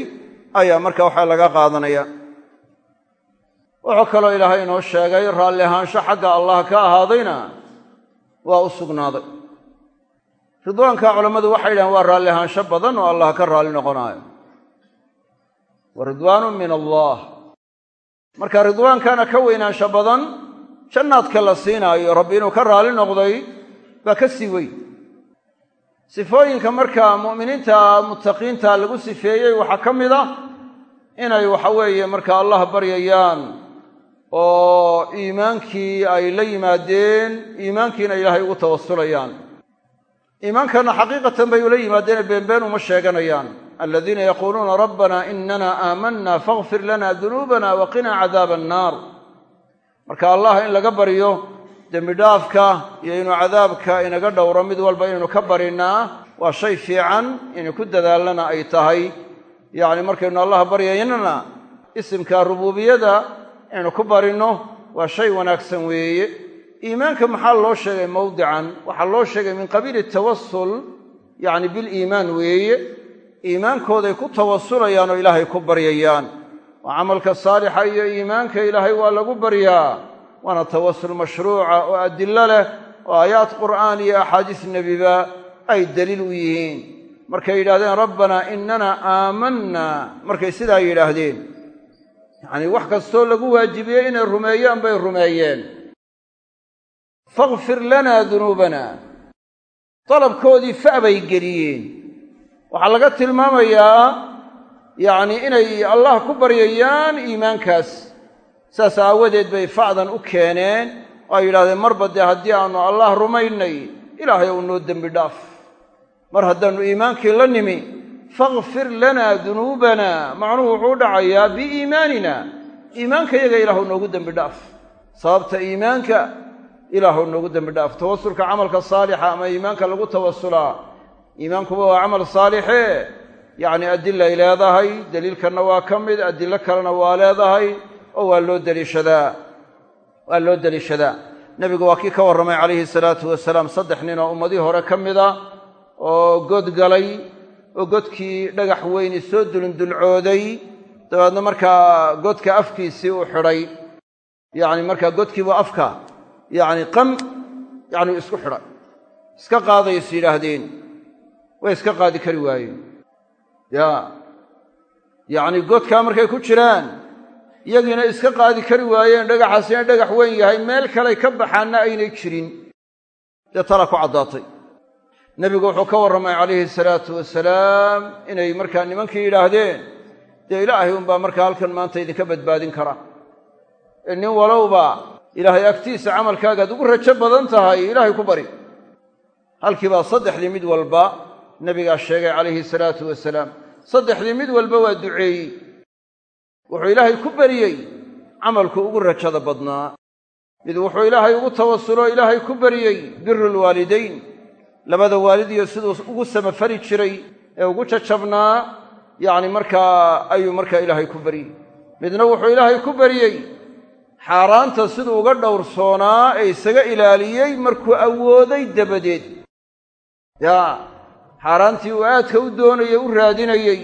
ayaa marka waxa laga qaadanaya wuxuu kaloo ilaahay inoo sheegay raalli ahaansho xagga allah ka ahaadayna waa u sugnaaday. Ridwaanka culammadu waxay yidhahaan waa raalli ahaansho badan oo allah ka raalli noqonaayo. Wa ridwaanu min allah. Marka ridwaankana ka weynaansho badan jannaadka la siinaayo rabbi inuu ka raalli noqday baa ka sii weyn. Sifooyinka markaa mu'miniinta muttaqiinta lagu sifeeyey waxaa ka mid ah inay waxa weeye markaa allah baryayaan oo iimaankii ay la yimaadeen iimaankiina ilaahay ugu tawasulayaan iimaankana xaqiiqatan bay ula yimaadeen beenbeen uma sheeganayaan. Aladiina yaquuluuna rabbana inana aamanna faghfir lana dunuubana wa qina cadaaba annaar marka allah in laga baryo dembi dhaafka iyo inuu cadaabka inaga dhowro mid walba inaynu ka barinnaa waa shay fiican inay ku dadaalana ay tahay. Yacni markaynu allah baryaynana isimka rububiyada inaynu ku barinno waa shay wanaagsan weeye. Iimaanka maxaa loo sheegay mawdican? Waxaa loo sheegay min qabiili tawasul yacni biliimaan weeye. Iimaankooday ku tawasulayaan oo ilaahay ku baryayaan. Oo camalka saalixa iyo iimaanka ilaahay waa lagu baryaa. Waana tawasul mashruuca oo adillo leh oo aayaad qur'aan iyo axaadiis nebiba ay daliil u yihiin. Markay yidhahdeen rabbanaa innana aamanna. Markay sidaa yidhaahdeen yacnii wax kastoo lagu waajibiyey inay rumeeyaan bay rumeeyeen. Fakfir lanaa dunuubana. Dalabkoodii fa bay geliyeen. Waxaa laga tilmaamayaa yacnii inay allah ku baryayaan iimaankaas. Saas aawadeed bay facdan u keeneen. Oo ay yidhahdeen marba dee haddii aanu allah rumaynay ilaahay ou noo dembi dhaaf. Mar haddaannu iimaankii la nimi fakfir lanaa dunuubana macnuhu wuxuu u dhacayaa biiimaanina. Iimaankayaga ilaahu noogu dembi dhaaf. Sababta iimaanka ilaahu noogu dembi dhaaf. Tawasulka camalka saalixa ama iimaanka lagu tawasulaa iimaankuba waa camal saalixe. Yacni adilay leedahay daliilkanna waa ka mid adilo kalena waa leedahay oo waa loo deliishadaa waa loo deliishadaa nebigu waa kii ka warramay calayhi salaatu wasalaam. Saddex nin oo ummadii hore ka mida oo god galay oo godkii dhagax weyni soo dulundulcooday dabeedna markaa godka afkiisii u xidhay yacni markaa godkiibu afka yacni qam yacni isku xidhay. Iska qaadayis yidhaahdeen way iska qaadi kari waayeen. Ya yacni godkaa markay ku jiraan iyagiina iska qaadi kari waayeen dhagaxaasina dhagax weyn yahay meel kaley ka baxaanna aynay jirin. Dee tala ku caddaatay nebigu wuxuu ka warramay calayhi salaatu wasalaam inay markaa nimankii yidhaahdeen. Dee ilaahay unbaa markaa halkan maanta idinka badbaadin kara. Ee nin walowba ilaahay agtiisa camalkaagaad ugu rajo badan tahay ilaahay ku bari. Halkiibaa saddexdii mid walba nebigaa sheegay calayhi salaatu wasalaam saddexdii mid walba waa duceeyey. Wuxuu ilaahay ku bariyey camalku ugu rajada badnaa. Mid wuxuu ilaahay ugu tawasulo ilaahay ku bariyey biru lwaalidayn labada waalidiyo siduu ugu samafali jiray ee ugu jajabnaa yacni markaa ayuu markaa ilaahay ku baryey midna wuxuu ilaahay ku baryey xaaraanta siduu uga dhowrsoonaa ee isaga ilaaliyey markuu awooday dabadeed. Yaa xaaraantii uu aadka u doonayey u raadinayey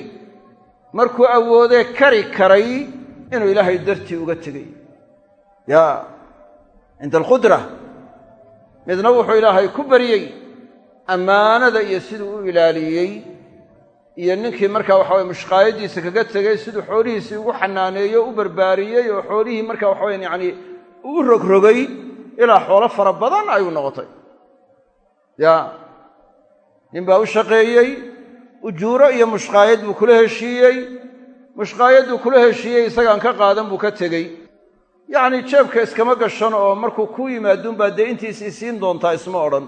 markuu awoodee kari karay inuu ilaahay dartii uga tegey. Yaa cinda alqudra midna wuxuu ilaahay ku baryey ammaanada iyo siduu u ilaaliyey iyo ninkii markaa waxa weye mushqaayadiisa kaga tegey siduu xoolihiisii ugu xanaaneeyey o u barbaariyey oo xoolihii markaa waxa weyan yacni uu rogrogay ilaa xoolo fara badan ayuu noqotay. Ya nin baa u shaqeeyey ujuuro iyo mushqaayad buu kula heshiiyey mushqaayadduu kula heshiiyey isagaan ka qaadan buu ka tegey. Yacni jeebka iskama gashan oo markuu ku yimaaduunbaa dee intiisii siin doontaa isma odhan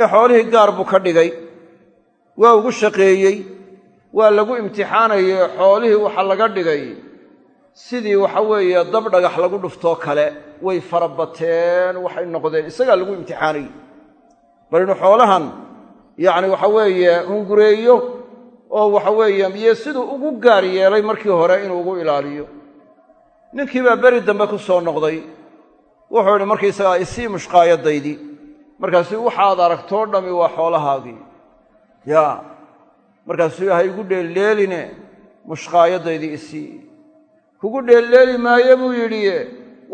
ee xoolihii gaar buu ka dhigay waa ugu shaqeeyey waa lagu imtixaanayay xoolihii waxa laga dhigay. Sidii waxa weeye dab dhagax lagu dhuftoo kale way farabateen waxay noqdeen isagaa lagu imtixaanayey bal inuu xoolahan yacni waxa weeye hungureeyo oo waxa weeye iyo siduu ugu gaar yeelay markii hore inuu ugu ilaaliyo. Ninkii baa beri dambe ku soo noqday. Wuxuu idhi markaysagaa isii mushqaayadaydii markaasuu waxaad aragtoo dhammi waa xoolahaagii yaa markaasuu ha igu dheelleeline mushqaayadaydii isii kugu dheelleeli maaye buu yidhi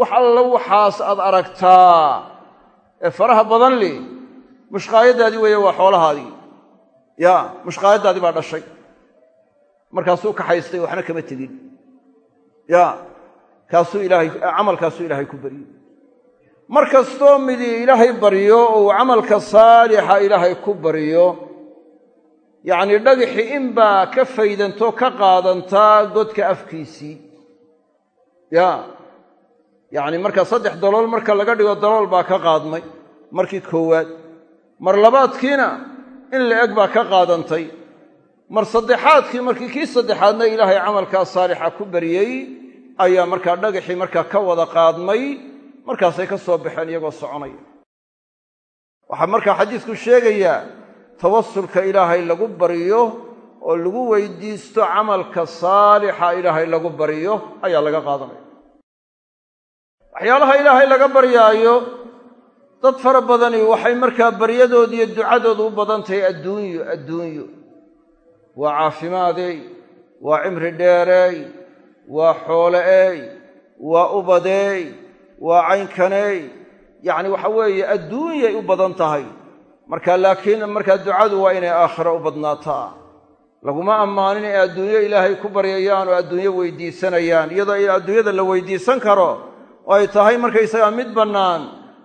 wax alla waxaas aad aragtaa. Ee faraha badan li mushqaayaddaadii weeye waa xoolahaadii. Yaa mushqaayaddaadii baa dhashay. Markaasuu kaxaystay waxna kama tegin. Yaa kaasuu ilaahay camalkaasuu ilaahay ku bariyey mar kastoo midii ilaahay baryo oo uu camalka saalixa ilaahay ku baryo yacnii dhagixii inbaa ka faydantoo ka qaadantaa godka afkiisii. Yaa yacni marka saddex dalool marka laga dhigo dalool baa ka qaadmay. Markii koowaad mar labaadkiina in la eg baa ka qaadantay. Mar saddexaadkii markii kii saddexaadna ilaahay camalkaa saalixa ku baryey ayaa markaa dhagaxii markaa ka wada qaadmay markaasay ka soo baxeen iyagoo soconaya. Waxaa markaa xadiisku sheegayaa tawasulka ilaahay lagu baryo oo lagu weydiisto camalka saalixa ilaahay lagu baryo ayaa laga qaadanaya. Waxyaalaha ilaahay laga baryaayo dad fara badani waxay markaa baryadood iyo ducadoodu u badan tahay adduunyo adduunyo. Waa caafimaadey waa cimri dheereey waa xoole-ey waa ubadeey waa caynkaneey yacni waxa weeye adduunyay u badan tahay. Marka laakiin markaa ducadu waa inay aakhiro u badnaataa. Laguma ammaanin ay adduunyo ilaahay ku baryayaan oo adduunyo weydiisanayaan iyadoo adduunyada la weydiisan karo oo ay tahay markaysagaa mid bannaan.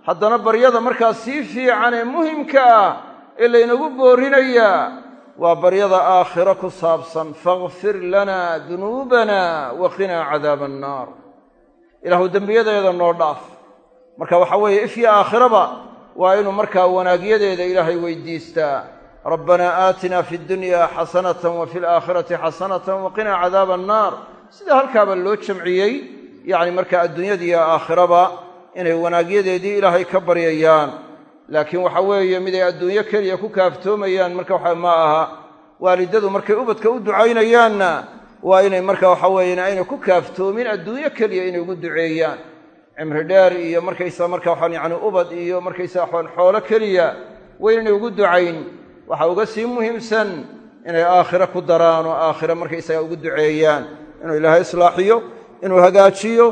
Haddana baryada markaa sii fiican ee muhimka ah ee laynagu boorinayaa waa baryada aakhiro ku saabsan fakhfir lanaa dunuubana wa qinaa cadaaba annaar ilaahu dembiyadeeda noo dhaaf. Marka waxa weeye ifyo aakhiraba waa inuu markaa wanaagyadeeda ilaahay weydiistaa. Rabbanaa aatinaa fi ddunyaa xasanatan wa fi alaakhirati xasanatan waqinaa cadaaba annaar sida halkaaba loo jamciyey yacni marka adduunyadiiyo aakhiraba inay wanaagyadeedii ilaahay ka baryayaan. Laakiin waxa weeye miday adduunyo keliya ku kaaftoomayaan marka waxa ma aha waalidadu markay ubadka u ducaynayaanna waa inay marka waxa weeye aynay ku kaaftoomin adduunyo keliya inay ugu duceeyaan. Cimri dheer iyo markaysa marka waxaan yacni ubad iyo markaysa waxaan xoolo keliya waa inaynay ugu ducayn. Waxa uga sii muhiimsan inay aakhiro ku daraan oo aakhiro markaysaga ugu duceeyaan. Inuu ilaahay islaaxiyo inuu hagaajiyo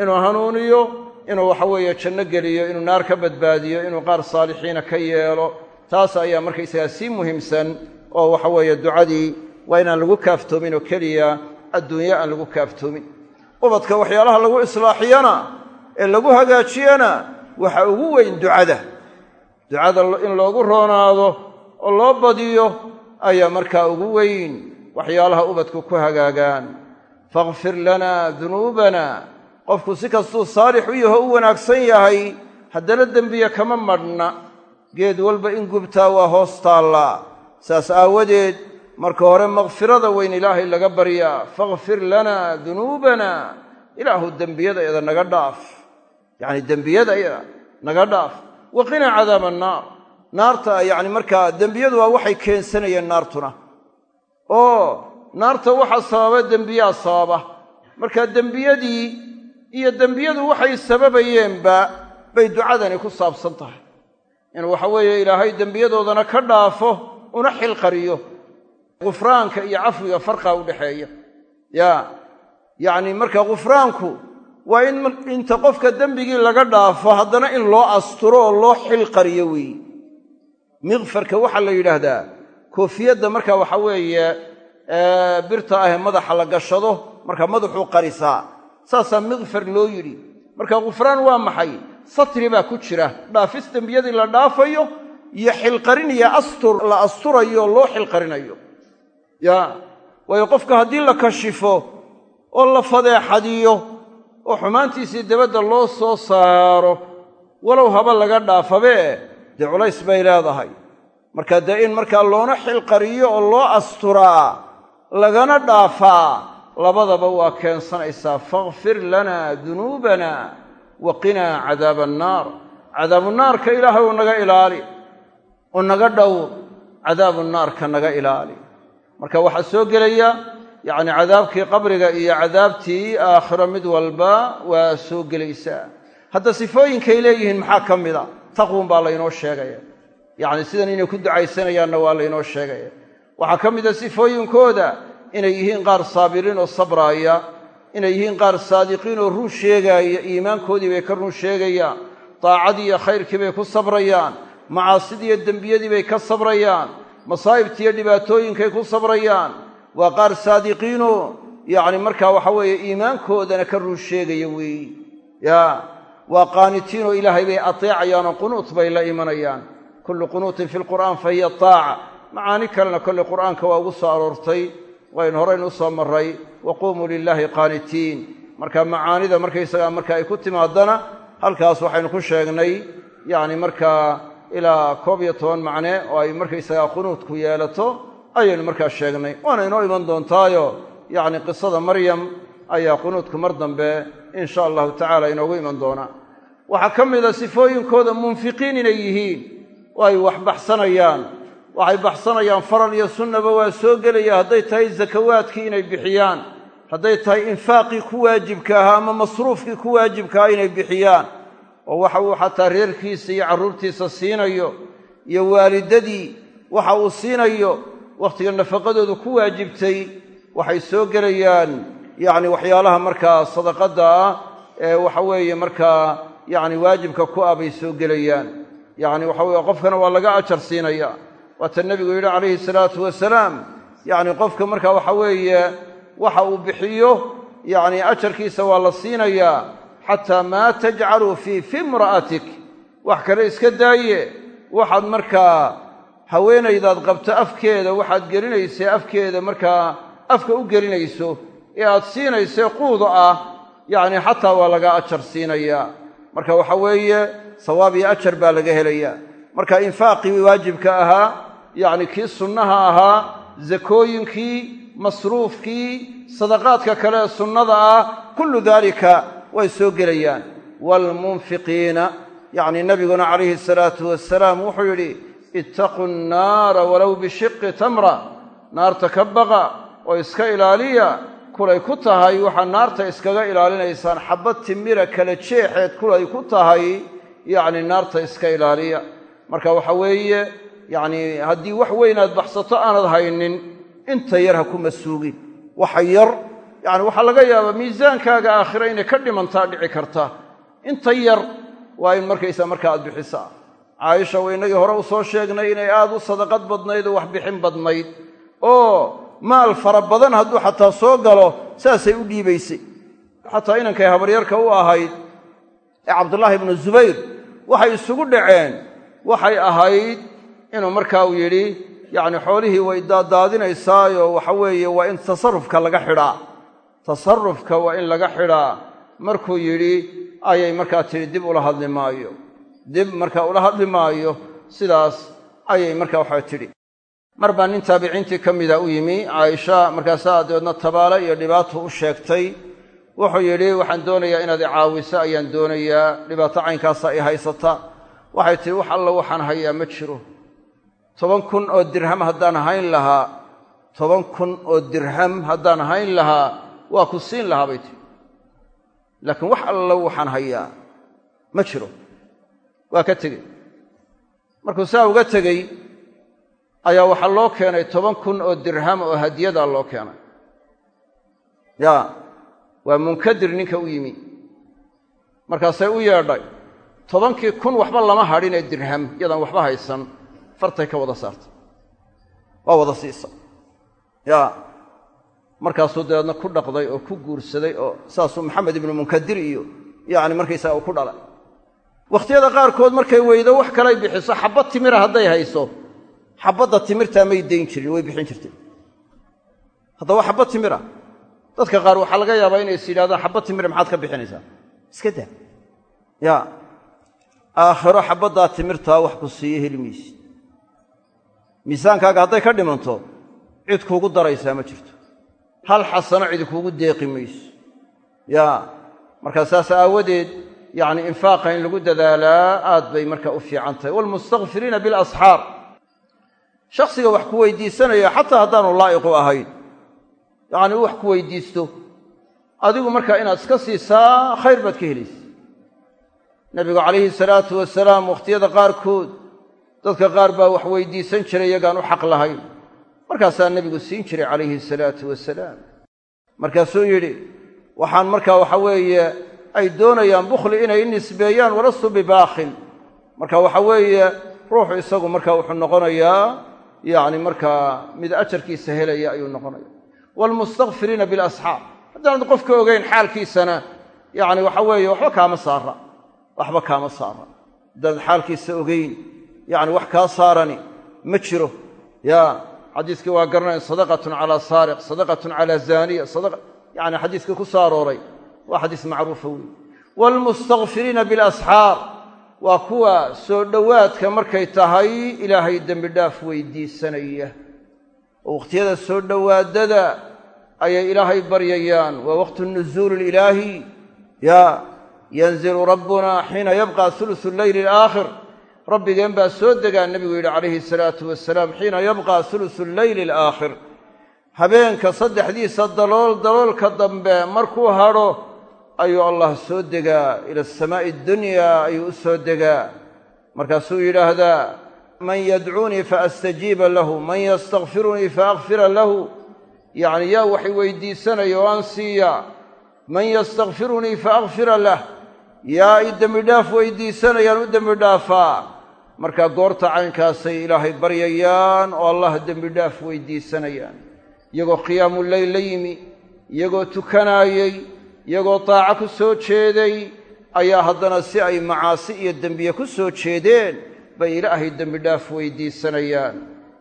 inuu hanuuniyo inuu waxa weeye janno geliyo inuu naar ka badbaadiyo inuu qaar saalixiina ka yeelo. Taas ayaa markaysagaa sii muhiimsan oo waxa weeye ducadii waa inaan lagu kaaftoomin oo keliya adduunyo aan lagu kaaftoomin. Ubadka waxyaalaha lagu islaaxiyana ee lagu hagaajiyana waxa ugu weyn ducada. Ducada in loogu roonaado oo loo badiyo ayaa markaa ugu weyn waxyaalaha ubadku ku hagaagaan. Fakhfir lanaa dunuubana. Qofku si kastuu saalix u yaho u wanaagsan yahay haddana dembiye kama madhna geed walba in gubtaa waa hoos taallaa. Saas aawadeed marka hore makfirada weyn ilaahay laga baryaa fakhfir lanaa dunuubana. Ilaahu dembiyadayada naga dhaaf. Yacni dembiyadayada naga dhaaf. Waqinaa cadaaba annaar naarta yacni markaa dembiyadu waa waxay keensanayeen naartuna. Oo naarta waxa sababa dembiyaa sababa. Marka dembiyadii iyo dembiyadu waxay sababayeenba bay ducadani ku saabsan tahay. Inuu waxa weeye ilaahay dembiyadoodana ka dhaafo una xilqariyo gufraanka iyo cafwiga farqaa u dhexeeya yaa yacni marka gufraanku waa in inta qofka dembigii laga dhaafo haddana in loo asturo oo loo xilqariyo weeye mikfarka waxaa la yidhaahdaa koofiyadda marka waxa weeye birta ahee madaxa la gashado marka madaxuu qarisaa. Saasaa mikfar loo yidhi. Marka gufraan waa maxay? Satri baa ku jira. Dhaafis dembiyadii la dhaafayo iyo xilqarin iyo astur la asturayo oo loo xilqarinayo yaa waayo qofka haddii la kashifo oo la fadeexadiyo oo xumaantiisii dabadda loo soo saaro walow haba laga dhaafabee? Dee culays bay leedahay. Marka dee in markaa loona xilqariyo oo loo asturaa lagana dhaafaa labadaba waa keensanaysaa fakhfir lanaa dunuubana wa qinaa cadaaba annaar cadaabunaarka ilaahay u naga ilaali oo naga dhowr cadaabunaarka naga ilaali marka waxaa soo gelaya yacni cadaabkii qabriga iyo cadaabtii aakhiro mid walba waa soo gelaysaa hadda sifooyinkay leeyihiin maxaa ka mida? Taqwun baa laynoo sheegaya. Yacni sidan inay ku ducaysanayaanna waa laynoo sheegaya. Waxaa ka mida sifooyinkooda inay yihiin qaar saabiriin oo sabraaya inay yihiin qaar saadiqiin oo run sheegaaya iimaankoodii bay ka run sheegayaan daacadii iyo khayrkii bay ku sabrayaan macaasidiiyo dembiyadii bay ka sabrayaan masaa'ibtiiyo dhibaatooyinkay ku sabrayaan. Waa qaar saadiqiinoo yacni markaa waxa weeye iimaankoodana ka run sheegaya weeye yaa waa qaanitiinoo ilaahay bay ateecayaanoo qunuut bay la imanayaan. Kullu qunuutin fi lqur'aan fa hiya taaca. Macaani kalena kolley qur'aanka waa ugu soo aroortay. Waynu horaynu u soo marray. Wa lilaahi qaanitiin. Marka macaanida markaysagaa marka ay ku timaadana halkaas waxaynu ku sheegnay yacni markaa ilaa koob iyo toban macne oo ay markaysagaa qunuudku yeelato ayaynu markaa sheegnay. Waana inoo iman doontaayo. Yacni qisada maryam ayaa qunuudku mar dambe in sha allahu tacala inoogu iman doonaa waxaa ka mid a sifooyinkooda munfiqiin inay yihiin. Oo ay wax baxsanayaan waxay baxsanayaan faral iyo sunnaba waa soo gelaya. Hadday tahay sakawaadkii inay bixiyaan. Hadday tahay infaaqii ku waajibka ahaa ama masruufkii ku waajibka ahaa inay bixiyaan oo waxa uu xataa reerkiisa iyo carruurtiisa siinayo iyo waalidadii waxa uu siinayo wakhtiga nafaqadoodu ku waajibtay waxay soo gelayaan yacni waxyaalaha markaa sadaqadda ah ee waxa weeye markaa yacni waajibka ku ah bay soo gelayaan. Yacni waxa weye qofkana waa laga ajar siinaya. Waata nebigu yidhi calayhi salaatu wasalaam yacni qofka marka waxa weeye waxa uu bixiyo yacni ajarkiisa waa la siinayaa xataa maa tajcalu fii fi imra'atik. Wax kale iska daaye. Waxaad markaa haweenaydaad qabto afkeeda waxaad gelinaysa afkeeda markaa afka u gelinayso ee aad siinayse quuda ah yacni xataa waa laga ajar siinayaa marka waxa weeye sawaab iyo ajar baa laga helayaa. Marka infaaqii waajibka ahaa yacni kii sunnaha ahaa zakooyinkii masruufkii sadaqaadka kale sunnada ah kullu daalika way soo gelayaan. Waalmunfiqiina yacni nabiguna calayhi salaatu wasalaam wuxuu yidhi ittaquu nnaara walow bishiqi tamra. Naarta ka baqa oo iska ilaaliya kulay ku tahay waxaa naarta iskaga ilaalinaysaan. Xabbad timira kala jeexeed kulay ku tahay yacni naarta iska ilaaliya. Marka waxa weeye yacni haddii wax weynaad baxsato aanad haynin inta yar ha kuma suugin. Waxa yar yacni waxaa laga yaabaa miisaankaaga aakhira inay ka dhimantaa dhici karta. Inta yar waa in markaysaa markaa aad bixisaa. Caaisha wa innagii hore u soo sheegnay inay aad u sadaqad badnayd oo wax bixin badnayd. Oo maal fara badan hadduu xataa soo galo saasay u dhiibaysay. Xataa inankay habaryarka u ahayd ee cabdullaahi ibnu zubayr waxay isugu dhaceen. Waxay ahayd inuu markaa uu yidhi yacni xoolihii way daadaadinaysaayo waxa weeye waa in tasarrufka laga xidhaa tasarrufka waa in laga xidhaa. Markuu yidhi ayay markaa tidhi dib ula hadli maayo. Dib markaa ula hadli maayo sidaas ayay markaa waxaa tidhi. Mar baa nin taabiciintii ka mida u yimi caaisha markaasaa dabeedna tabaale iyo dhibaato u sheegtay. Wuxuu yidhi waxaan doonayaa inaad icaawiso ayaan doonayaa. Dhibaato caynkaasa i haysata. Waxay tihi wax alla waxaan hayaa ma jiro. Toban kun oo dirham haddaan hayn lahaa toban kun oo dirham haddaan hayn lahaa waa ku siin lahaa bay tihi laakiin wax alla waxaan hayaa ma jiro. Waa ka tegey. Markuu saa uga tegey ayaa waxaa loo keenay toban kun oo dirham oo hadiyadaa loo keenay. Yaa waa munkadir ninka u yimi. Markaasay u yeedhay tobankii kun waxba lama hadhin ee dirham yadaan waxba haysan fartay ka wada saartay. Waa wada siisa yaa markaasuu dabeedna ku dhaqday oo ku guursaday oo saasuu maxamed ibnu munkadir iyo yacni markaysaga uu ku dhalay. Wakhtiyada qaarkood markay weydo wax kalay bixiso xabbad timira hadday hayso xabbadda timirtaa may dayn jirin way bixin jirtay. Haddaba xabbad timira. Dadka qaar waxaa laga yaabaa inay is yidhahdaan xabbad timira maxaad ka bixinaysaa? Iska daa. Yaa aakhiro xabbaddaa timirtaa wax ku siiyo heli maysid miisaankaaga hadday ka dhimanto cid kuugu daraysaa ma jirto hal xasano cidi kuugu deeqi mayso. Yaa markaa saas aawadeed yacni infaaqa in lagu dadaalaa aad bay markaa u fiican tahay. Waalmustakfiriina bilasxaar shakhsiga wax ku weydiisanaya xataa haddaanu laa'iqu ahayn yacni u wax ku weydiisto adigu markaa inaad iska siisaa khayr baad ka helaysa. Nebigu calayhi salaatu wasalaam wakhtiyada qaarkood dadka qaar baa wax weydiisan jiray iyagaan u xaq lahayn markaasaa nebigu siin jiray calayhi salaatu wasalaam. Markaasuu yidhi waxaan markaa waxa weeye ay doonayaan bukhli inay nisbeeyaan walastu bibaakhil. Marka waxa weeye ruuxu isagu markaa wuxuu noqonayaa yacni markaa mid ajarkiisa helaya ayuu noqonaya waalmustakfiriina bilasxaab haddaanad qofka ogeyn xaalkiisana yacni waxa weeye waxba kaama saara waxba kaama saara haddaanad xaalkiisa ogeyn yacni wax kaa saarani ma jiro. Yaa xadiiskii waa garanayn sadaqatun calaa saariq sadaqatun calaa zaaniya yani xadiiskii ku soo arooray waa xadiis macruufa weeye waalmustakfiriina bilasxaar waa kuwa soo dhowaadka markay tahay ilaahay dembi dhaaf weydiisanaya. Oo wakhtiyada soo dhowaadada ayay ilaahay baryayaan waa waqtu nuzuuli ililaahi yaa yanzilu rabbuna xiina yabqa hulusu leyli alaakhir rabbigeen baa soo degaa nebigu yidhi calayhi salaatu wasalaam xiina yabqa hulusu leyli alaakhir. Habeenka saddexdiisa dalool daloolka dambe markuu hadho ayuu allah soo degaa ila asamaa'i addunyaa ayuu u soo degaa. Markaasuu yidhaahdaa man yadcuunii faastajiiba lahu man yastakfirunii faakfira lahu. Yacni yaa waxay weydiisanaya aan siiya man yastakfirunii faakfira lah. Yaa i dembidhaaf weydiisanayaan u dembidhaafaa markaa goorta caynkaasay ilaahay baryayaan oo allah dembidhaaf weydiisanayaan. Iyagoo qiyaamuleyl la yimi iyagoo tukanaayey iyagoo daaco ku soo jeeday ayaa haddana si ay macaasi iyo dembiye ku soo jeedeen bay ilaahay dembidhaaf weydiisanayaan.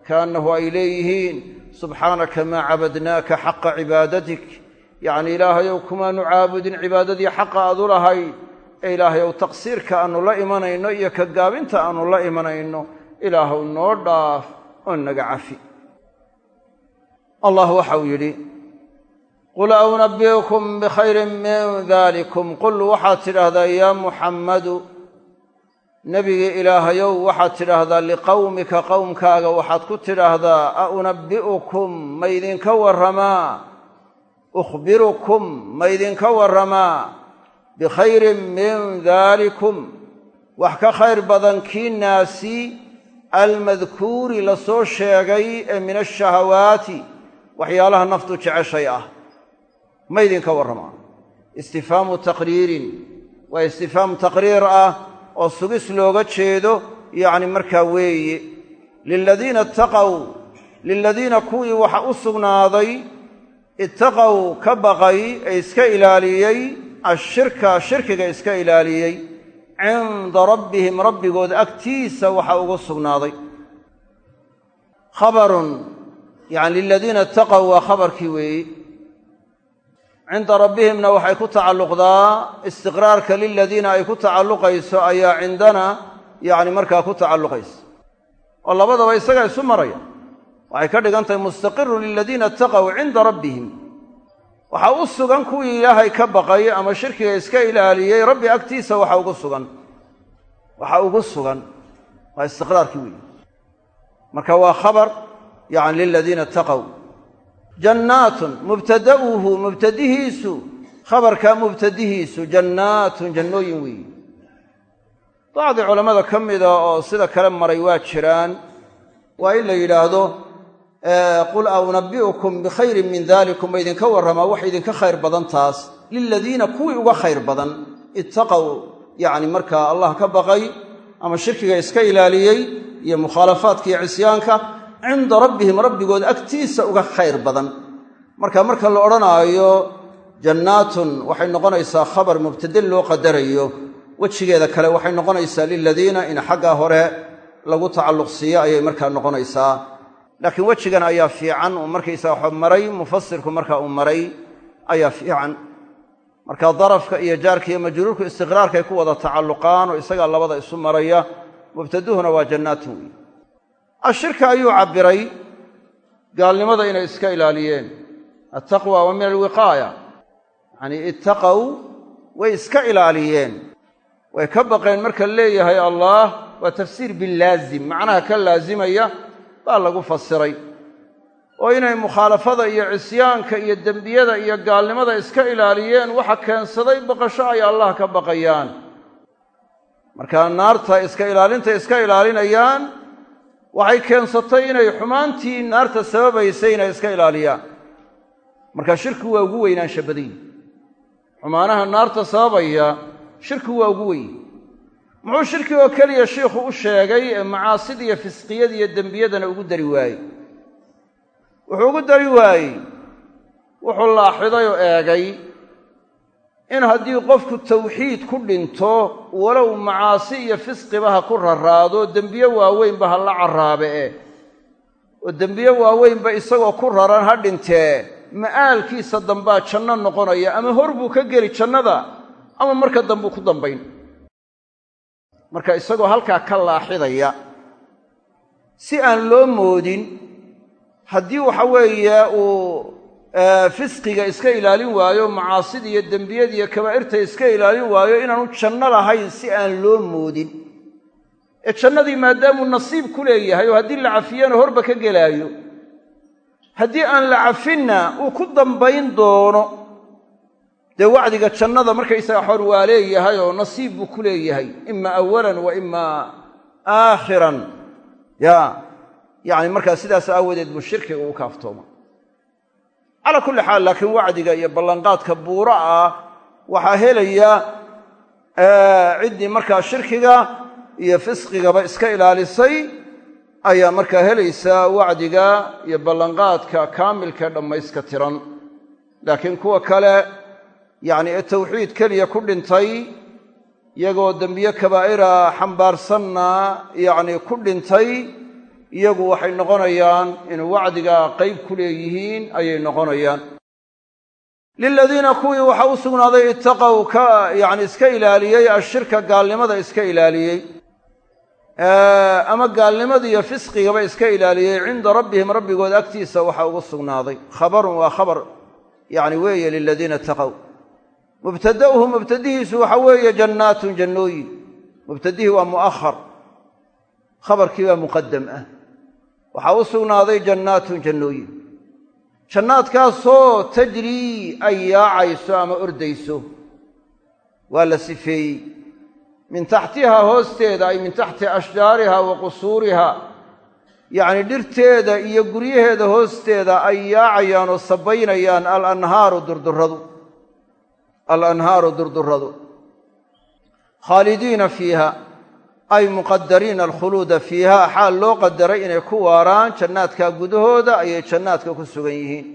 Kaannahu ay leeyihiin subxaanaka maa cabadnaaka xaqa cibaadatik. Yacnii ilaahayow kumaanu caabudin cibaadadii xaqa aad u lahayd ee ilaahay taqsiirka aannu la imanayno iyo ka gaabinta aannu la imanayno ilaahuw noo dhaaf oo naga cafi. Allah waxau yidhi qul aunabbi'ukum bikhayrin min dalikum qul waxaad tidhaahdaa yaa muxammadu nebigii ilaahayow waxaad tidhaahdaa liqowmika qowmkaaga waxaad ku tidhaahdaa a unabbi'ukum ma warramaa? Ukhbirukum ma ydinka warramaa bikhayrin min daalikum wax ka khayr badan kii naasi almadkuuri la soo sheegay ee min ashahawaati waxyaalaha naftu jeceshay ah. Ma ydinka warramaa istifhaamu taqriirin. Waa istifhaam taqriir ah oo sugis looga jeedo yacni markaa weeye. Liladiina ittaqow liladiina kuwii waxa u sugnaaday ittaqow ka baqay ee iska ilaaliyey ashirka shirkiga iska ilaaliyey cinda rabbihim rabbigood agtiisa waxa ugu sugnaaday. Khabarun yani liladiina ittaqow waa khabarkii weeye cinda rabbihimna waxay ku tacalluqdaa istiqraarka liladiina ay ku tacalluqayso ayaa cindana yacni markaa ku tacalluqaysa. Oo labadaba isaga isu maraya. Waxay ka dhigan tahay mustaqiru liladiina itaqow cinda rabbihim waxaa u sugan kuwii ilaahay ka baqay ama shirkiga iska ilaaliyey rabbi agtiisa waxa ugu sugan. Waxa ugu sugan waa istiqraarkii weyi marka waa khabar yani liladiina itaqow jannaatun mubtada'uhu mubtadihiisu. Khabarkaa mubtadihiisu jannaatun jannooyin weeyi bacdi culammada ka mida oo sida kale maray waa jiraan waa in la yidhaahdo qul a unabbi'ukum bikhayrin min dalikum ma idinka warramaa wax idinka khayr badan taas. Liladiina kuwii uga khayr badan ittaqow yacni markaa allah ka baqay ama shirkiga iska ilaaliyey iyo mukhaalafaadka iyo cisyaanka cinda rabbihim rabbigood agtiisa uga khayr badan. Marka marka la odhanaayo jannaatun waxay noqonaysaa khabar mubtade loo qadarayo. Wejigeeda kale waxay noqonaysaa liladiina in xaggaa hore lagu tacalluq siiyo ayay markaa noqonaysaa laakiin wejigan ayaa fiican uu markaysaa maray mufasirku marka uu maray ayaa fiican. Marka darafka iyo jaarka iyo majruurku istiqraarkay ku wada tacalluqaan oo isagaa labada isu maraya mubtaduhuna waa jannaatun wey ashirka ayuu cabbiray gaalnimada inay iska ilaaliyeen. Attaqwa wa min alwiqaaya yacanii ittaqow way iska ilaaliyeen. Way ka baqeen marka leeyahay allaah waa tafsiir bilaazim macnaha ka laasimaya baa lagu fasiray. Oo inay mukhaalafada iyo cisyaanka iyo dembiyada iyo gaalnimada iska ilaaliyeen waxa keensaday baqasho ay allah ka baqayaan. Markaa naarta iska ilaalinta iska ilaalinayaan waxay keensatay inay xumaantii naarta sababaysay inay iska ilaaliyaan. Markaa shirkigu waa ugu weynaansha badan xumaanaha naarta sababaya shirkigu waa ugu weyn muxuu shirki oo keliya shiikhu u sheegay ee macaasid iyo fisqiyada iyo dembiyadana ugu dari waayey. Wuxuu ugu dari waayey. Wuxuu laaxiday oo eegay in haddii qofku tawxiid ku dhinto walow macaasi iyo fisqiba ha ku raraado dembiye waaweynba ha la carraabe eh oo dembiye waaweynba isagoo ku raran ha dhintee ma'aalkiisa dambaa janno noqonaya ama hor buu ka geli jannada ama marka dambuu ku dambayn marka isagoo halkaa ka laaxidaya si aan loo moodin haddii waxa weeye uu fisqiga iska ilaalin waayo macaasida iyo dembiyada iyo kabaa'irta iska ilaalin waayo inaanu janno lahayn si aan loo moodin. Ee jannadii maadaamuu nasiib ku leeyahay oo haddii la cafiyana horba ka gelaayo. Haddii aan la cafinna uu ku dambayn doono dee wacdiga jannada markaysaga xor waa leeyahay oo nasiib buu ku leeyahay. Ima awalan wa ima aakhiran. Ya yacni markaa sidaas aawadeed buu shirkiga ugu kaaftooma. Calaa kulli xaal laakiin wacdiga iyo ballanqaadka buura ah waxaa helaya ciddii markaa shirkiga iyo fisqigaba iska ilaalisay ayaa markaa helaysaa wacdiga iyo ballanqaadka kaamilkae dhammayska tiran. Laakiin kuwa kale yacni ee tawxiid keliya ku dhintay iyagoo dembiye kabaa'ira xambaarsanna yacni ku dhintay iyagu waxay noqonayaan inuu wacdiga qayb ku leeyihiin ayay noqonayaan. Liladiina kuwii waxaa u sugnaaday ittaqow ka yacni iska ilaaliyey ashirka gaalnimada iska ilaaliyey. Ama gaalnimada iyo fisqigaba iska ilaaliyey. Cinda rabbihim rabbigood agtiisa waxaa ugu sugnaaday. Khabarun waa khabar yacni weeye liladiina ittaqow mubtada'uhu mubtadihiisu waxa weeye jannaatun jannooyin mubtadihii waa mu'ahar khabarkii baa muqadam ah. Waxaa u sugnaaday jannaatun jannooyin jannaadkaasoo tajrii ay yaacayso ama ordayso waa la sifeeyey. Min taxtihaa hoosteeda ay min taxti ashjaariha wa qusuuriha yacni dhirteeda iyo guryaheeda hoosteeda ay yaacayaan oo sabaynayaan alanhaaru durduradu alanhaaru durduradu khaalidiina fiiha ay muqadariina alkhuluuda fiiha xaal loo qadaray inay ku waaraan jannaadka gudahooda ayay jannaadka ku sugan yihiin.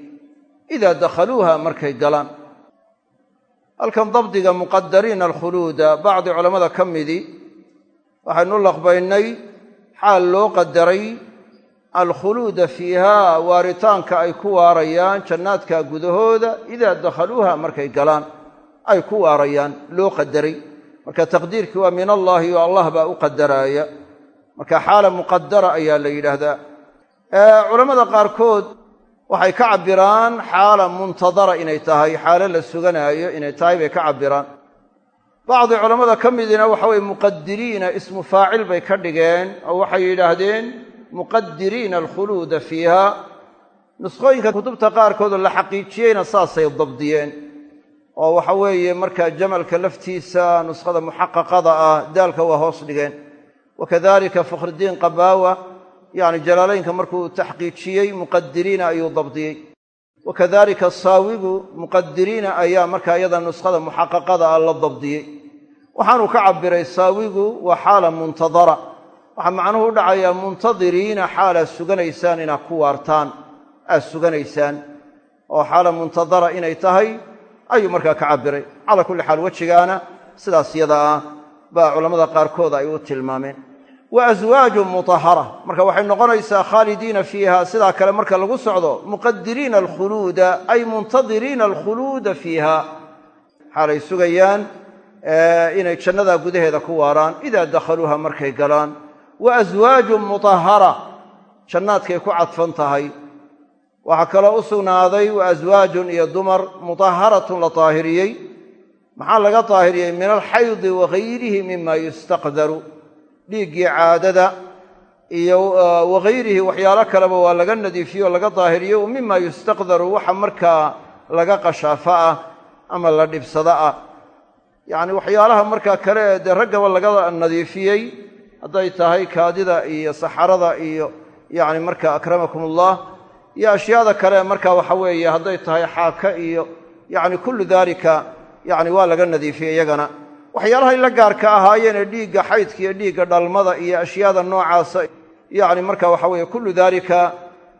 Idaa dakhaluuha markay galaan. Halkan dabdiga muqadariina alkhuluuda bacdi culammada ka midii waxaynu laqbaynay xaal loo qadaray alkhuluuda fiiha waaritaanka ay ku waarayaan jannaadka gudahooda idaa dakhaluuha markay galaan ay ku waarayaan loo qadaray. Marka taqdiirkii waa min allaahi oo allah baa u qadaraaya. Marka xaala muqadara ayaa la yidhaahdaa. Culammada qaarkood waxay ka cabbiraan xaala muntadara inay tahay xaalo la suganaayo inay tahay bay ka cabbiraan. Bacdi culammada ka midina waxa weye muqadiriina ismu faacil bay ka dhigeen oo waxay yidhaahdeen muqadiriina alkhuluuda fiiha. Nusqooyinka kutubta qaarkoodoo la xaqiijiyeyna saasay dabdiyeen oo waxa weeye markaa jamalka laftiisa nuskhada muxaqaqada ah daalka waa hoos dhigeen. Wakadalika fakhridiin qabaawa yacni jalaalaynka markuu taxqiijiyey muqadiriina ayuu dabdiyey. Wakadalika saawigu muqadiriina ayaa markaa iyada nuskhada muxaqaqada ah la dabdiyey. Waxaanuu ka cabiray saawigu waa xaala muntadara. Waxaa macnuhu u dhacayaa muntadiriina xaalaad suganaysaan inaad ku waartaan. Aad suganaysaan. Oo xaala muntadara inay tahay ayuu markaa ka cabiray calaa kulli xaal wejigaana sidaas yada ah baa culammada qaarkood ay u tilmaameen. Wa aswaajun mutahara marka waxay noqonaysaa khaalidiina fiiha sidaa kale marka lagu socdo muqadiriina alkhuluuda ay muntadiriina alkhuluuda fiiha. Xaalay sugayaan inay jannada gudaheeda ku waaraan idaa dakhaluuha markay galaan. Wa aswaajun mutahara jannaadkay ku cadfan tahay waxaa kaloo u sugnaaday wa aswaajun iyo dumar mutaharatun la taahiriyey. Maxaa laga taahiriyey? Min alxaydi wa gayrihi mima yustaqdaru. Dhiiggii caadada iyo wagayrihi waxyaalo kaleba waa laga nadiifiye oo laga daahiriye o mima yustaqdaru waxa markaa laga qashaafa ah ama la dhibsada ah. Yacni waxyaalaha markaa kale ee dee raggaba laga nadiifiyey hadday tahay kaadida iyo saxarada iyo yacni marka akramakum ullah iyo ashyaada kale marka waxa weeye hadday tahay xaaka iyo yacni kullu daalika yacni waa laga nadiifiyey iyagana. Waxyaalahay la gaarka ahaayeene dhiigga xaydka iyo dhiigga dhalmada iyo ashyaada noocaasa yacni marka waxa weeye kullu daalika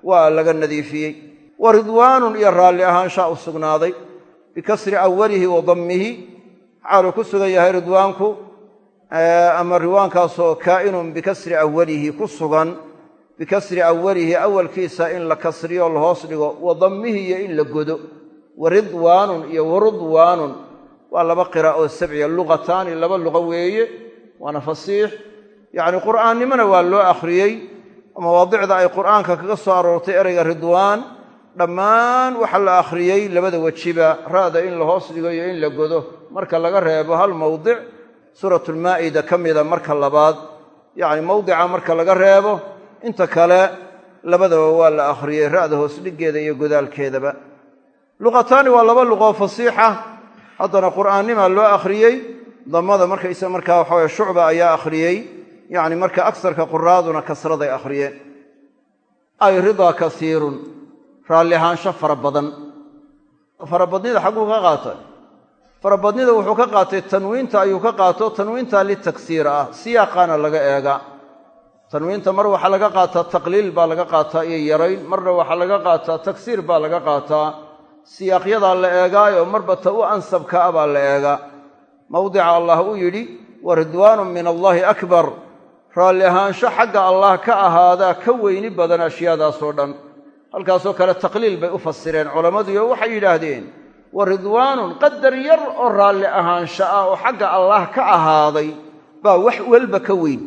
waa laga nadiifiyey. Wa ridwaanun iyo raalli ahaanshaa u sugnaaday bikasri awalihi wa dammihi. Xaaluu ku sugan yahay ridwaanku ama riwaankaasoo kaa'inun bikasri awalihi ku sugan bikasri awalihi awalkiisa in la kasriyo la hoos dhigo wa dammihi iyo in la godo. Wa ridwaanun iyo warudwaanun waa laba qira oo sabciya luqataani laba luqo weeye waana fasiix. Yacni qur'aannimona waa loo akhriyey mawaadicda ay qur'aanka kaga soo aroortay ereyga ridwaan dhammaan waxa la akhriyey labada wejiba ra'da in la hoos dhigo iyo in la godo. Marka laga reebo hal mawdic suuratulmaa'ida ka mida marka labaad. Yacni mawdica marka laga reebo inta kale labadaba waa la akhriyey ra'da hoos dhiggeeda iyo godaalkeedaba. Luqataani waa laba luqoo fasiixa haddana qur'aannimaa loo akhriyey damada markaysa markaa waxaweye shucba ayaa akhriyey. Yacni marka agsarka quraaduna kasraday akhriyeen. Ay ridaa kasiirun raalli ahaansho fara badan. Farabadnida xagguu ka qaatay. Farabadnida wuxuu ka qaatay tanwiinta ayuu ka qaato tanwiinta litaksiir ah siyaaqaana laga eega tanwiinta mar waxaa laga qaataa taqliil baa laga qaataa iyo yarayn marna waxaa laga qaataa tagsiir baa laga qaataa. Siyaaqyadaa la eegaayo marba ta u ansabka ah baa la eegaa. Mawdica allah uu yidhi wa ridwaanun min allaahi akbar. Raalli ahaansho xagga allah ka ahaadaa ka weyni badan ashyaadaasoo dhan. Halkaasoo kale taqliil bay u fasireen culammadiio waxay yidhaahdeen wa ridwaanun qadar yar oo raalli ahaansha ah oo xagga allah ka ahaaday baa wax walba ka weyn.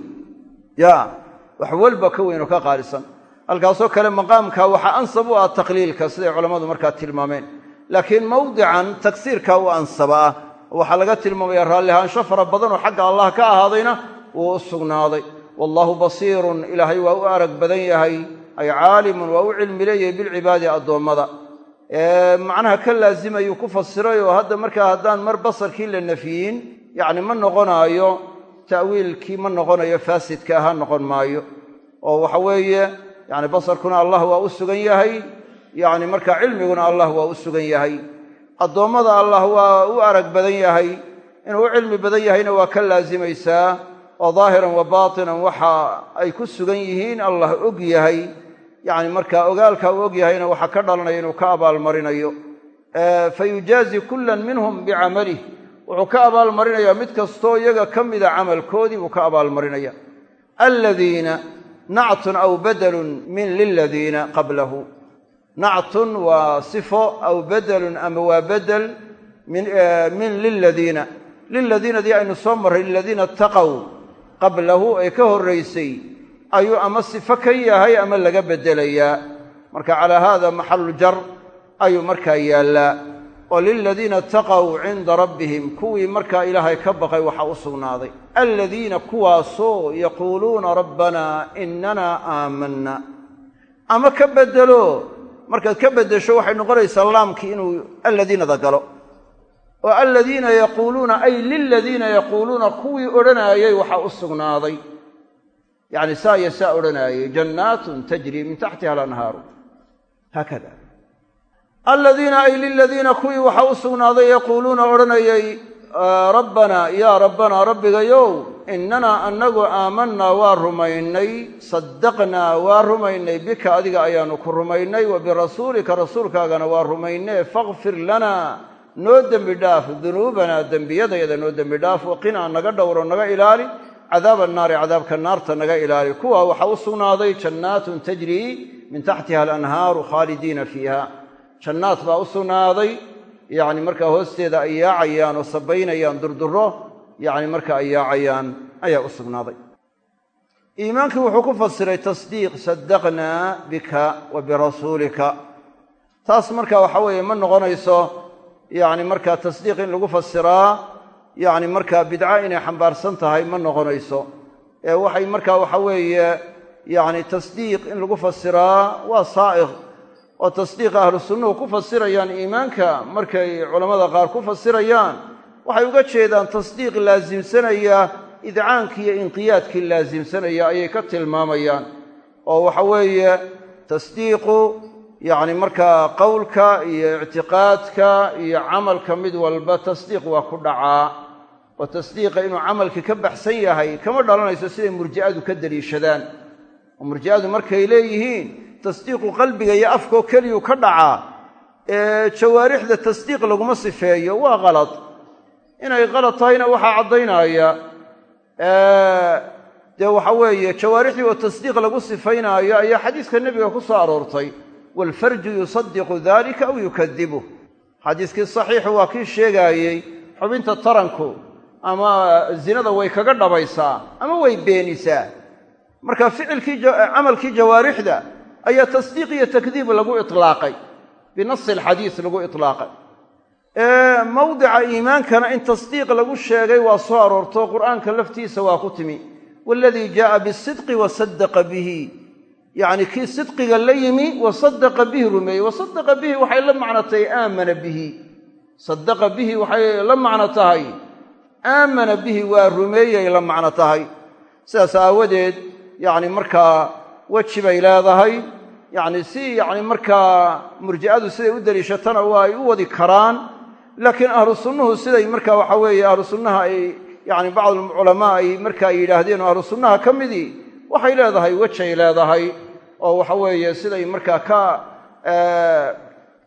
Ya wax walba ka weyn oo ka qaalisan. Halkaasoo kale maqaamka waxaa ansab u ah taqliilka siday culammadu markaa tilmaameen. Laakiin mawdican tagsiirka u ansaba ah waxaa laga tilmaamaya raallihaansho fara badan oo xagga allah ka ahaadayna wuu u sugnaaday. Wallaahu basiirun ilaahay waa u arag badan yahay ay caalimun waa u cilmi leeyahay bilcibaadi addoommada. Macnaha ka laazimayuu ku fasiray oo hadda markaa haddaan mar basarkii la nafiyin yacni ma noqonaayo ta'wiilkii ma noqonayo faasidka ahaa noqon maayo. Oo waxa weeye yani basarkuna allah waa u sugan yahay yani markaa cilmiguna allah waa u sugan yahay. Addoommada allah waa u arag badan yahay. Inuu u cilmi badan yahayna waa ka laazimaysaa oo daahiran wa baatinan waxa ay ku sugan yihiin allah og yahay. Yani markaa ogaalka uu og yahayna waxaa ka dhalanaya inuu ka abaalmarinayo. Fa yujaazi kullan minhum bicamalih wuxuu ka abaalmarinayaa mid kastoo iyaga ka mida camalkoodii buu ka abaalmarinaya. Aladiina nactun aw badalun min liladiina qablahu. Nactun waa sifo aw bedelun ama waa bedel min liladiina liladiinadii aynu soo marray liladiina taqow qablahu ee ka horraysay ayuu ama sifo ka yahay ama laga beddelayaa marka calaa haada maxalujar ayuu markaa yaallaa oo liladiina cinda rabbihim kuwii markaa ilaahay ka baqay waxaa u sugnaaday. Aladiina kuwaasoo yaquuluuna rabbanaa inanaa aamanna. Ama ka beddelo markaad ka beddesho waxay noqonaysaa laamkii inuu alladiinada galo oo aladiina yaquuluuna ay liladiina yaquuluuna kuwii odhanaayey waxaa u sugnaaday. Yacni saa iyo saa odhanaayey jannaatun tajrii min taxtiha alanhaaru. Haakada aladiina ay liladiina kuwii waxaa u sugnaaday yaquuluuna odhanayey rabbanaa yaa rabbanaa rabbigayow innanaa annagu aamannaa waa rumaynay saddaqnaa waa rumaynay bika adiga ayaannu ku rumaynay wa birasuulika rasuulkaagana waa rumaynee fakfir lanaa noo dembi dhaaf dunuubanaa dembiyadayada noo dembi dhaaf waqinaa naga dhowro naga ilaali cadaaba naari cadaabka naarta naga ilaali. Kuwaa waxaa u sugnaaday jannaatun tajrii min taxtiha alanhaaru khaalidiina fiiha jannaad baa u sugnaaday. Yacni markaa hoosteeda ay yaacayaan oo sabaynayaan durduro yacni marka ay yaacayaan ayaa u sugnaaday. Iimaankii wuxuu ku fasiray tasdiiq saddaqnaa bika wa birasuulika taas marka waxa weeye ma noqonayso yacni markaa tasdiiq in lagu fasiraa yacni markaa bidca inay xambaarsan tahay ma noqonayso. Ee waxay markaa waxa weeye yacni tasdiiq in lagu fasiraa waa saa'iq oo tasdiiqa ahlu sunnuhu ku fasirayaan iimaanka markay culammada qaar ku fasirayaan waxay uga jeedaan tasdiiq laasimsanaya idcaankii iyo inqiyaadkii laasimsanaya ayay ka tilmaamayaan. Oo waxa weeye tasdiiqu yacni markaa qowlka iyo ictiqaadka iyo camalka mid walba tasdiiq waa ku dhacaa. Oo tasdiiqa inuu camalkii ka baxsan yahay kama dhalanayso siday murji'adu ka deliishadaan oo murji'adu markay leeyihiin tasdiiqu qalbiga iyo afkoo keliyuu ka dhacaa ee jawaarixda tasdiiq laguma sifeeyo waa qalad inay qalad tahayna waxaa caddaynaya dee waxa weeye jawaarixdii oo tasdiiq lagu sifaynaayo ayaa xadiiska nebiga ku soo aroortay. Waalfarju yusadiqu dalika aw yukadibuh xadiiskii saxiixu waa kii sheegaayey xubinta taranku ama zinada way kaga dhabaysaa ama way beenisaa marka ficilkii camalkii jawaarixda ayaa tasdiiq iyo takdiib lagu itlaaqay. Binasi alxadiis lagu itlaaqay. Mawdica iimaankana in tasdiiq lagu sheegay waa soo aroorto qur'aanka laftiisa waa ku timi. Waaladii jaaa bisidqi wasadaqa bihi. Yacni kii sidqiga la yimi wasadaqa bihi rumeeyey. Wasadaqa bihi waxay la macno tahay aamana bihi. Sadaqa bihi waxay la macno tahay aamana bihi waa rumeeyay la macno tahay sidaas aawadeed yacni markaa weji bay leedahay. Yacni si yacni markaa murji'adu siday u deliishatana waa ay u wadi karaan. Laakiin ahlu sunnuhu siday marka waxa weeye ahlu sunnaha ay yani bacdu culamaa ay marka ay yidhaahdeen oo ahlu sunnaha ka midii waxay leedahay wejay leedahay. Oo waxa weeye siday markaa ka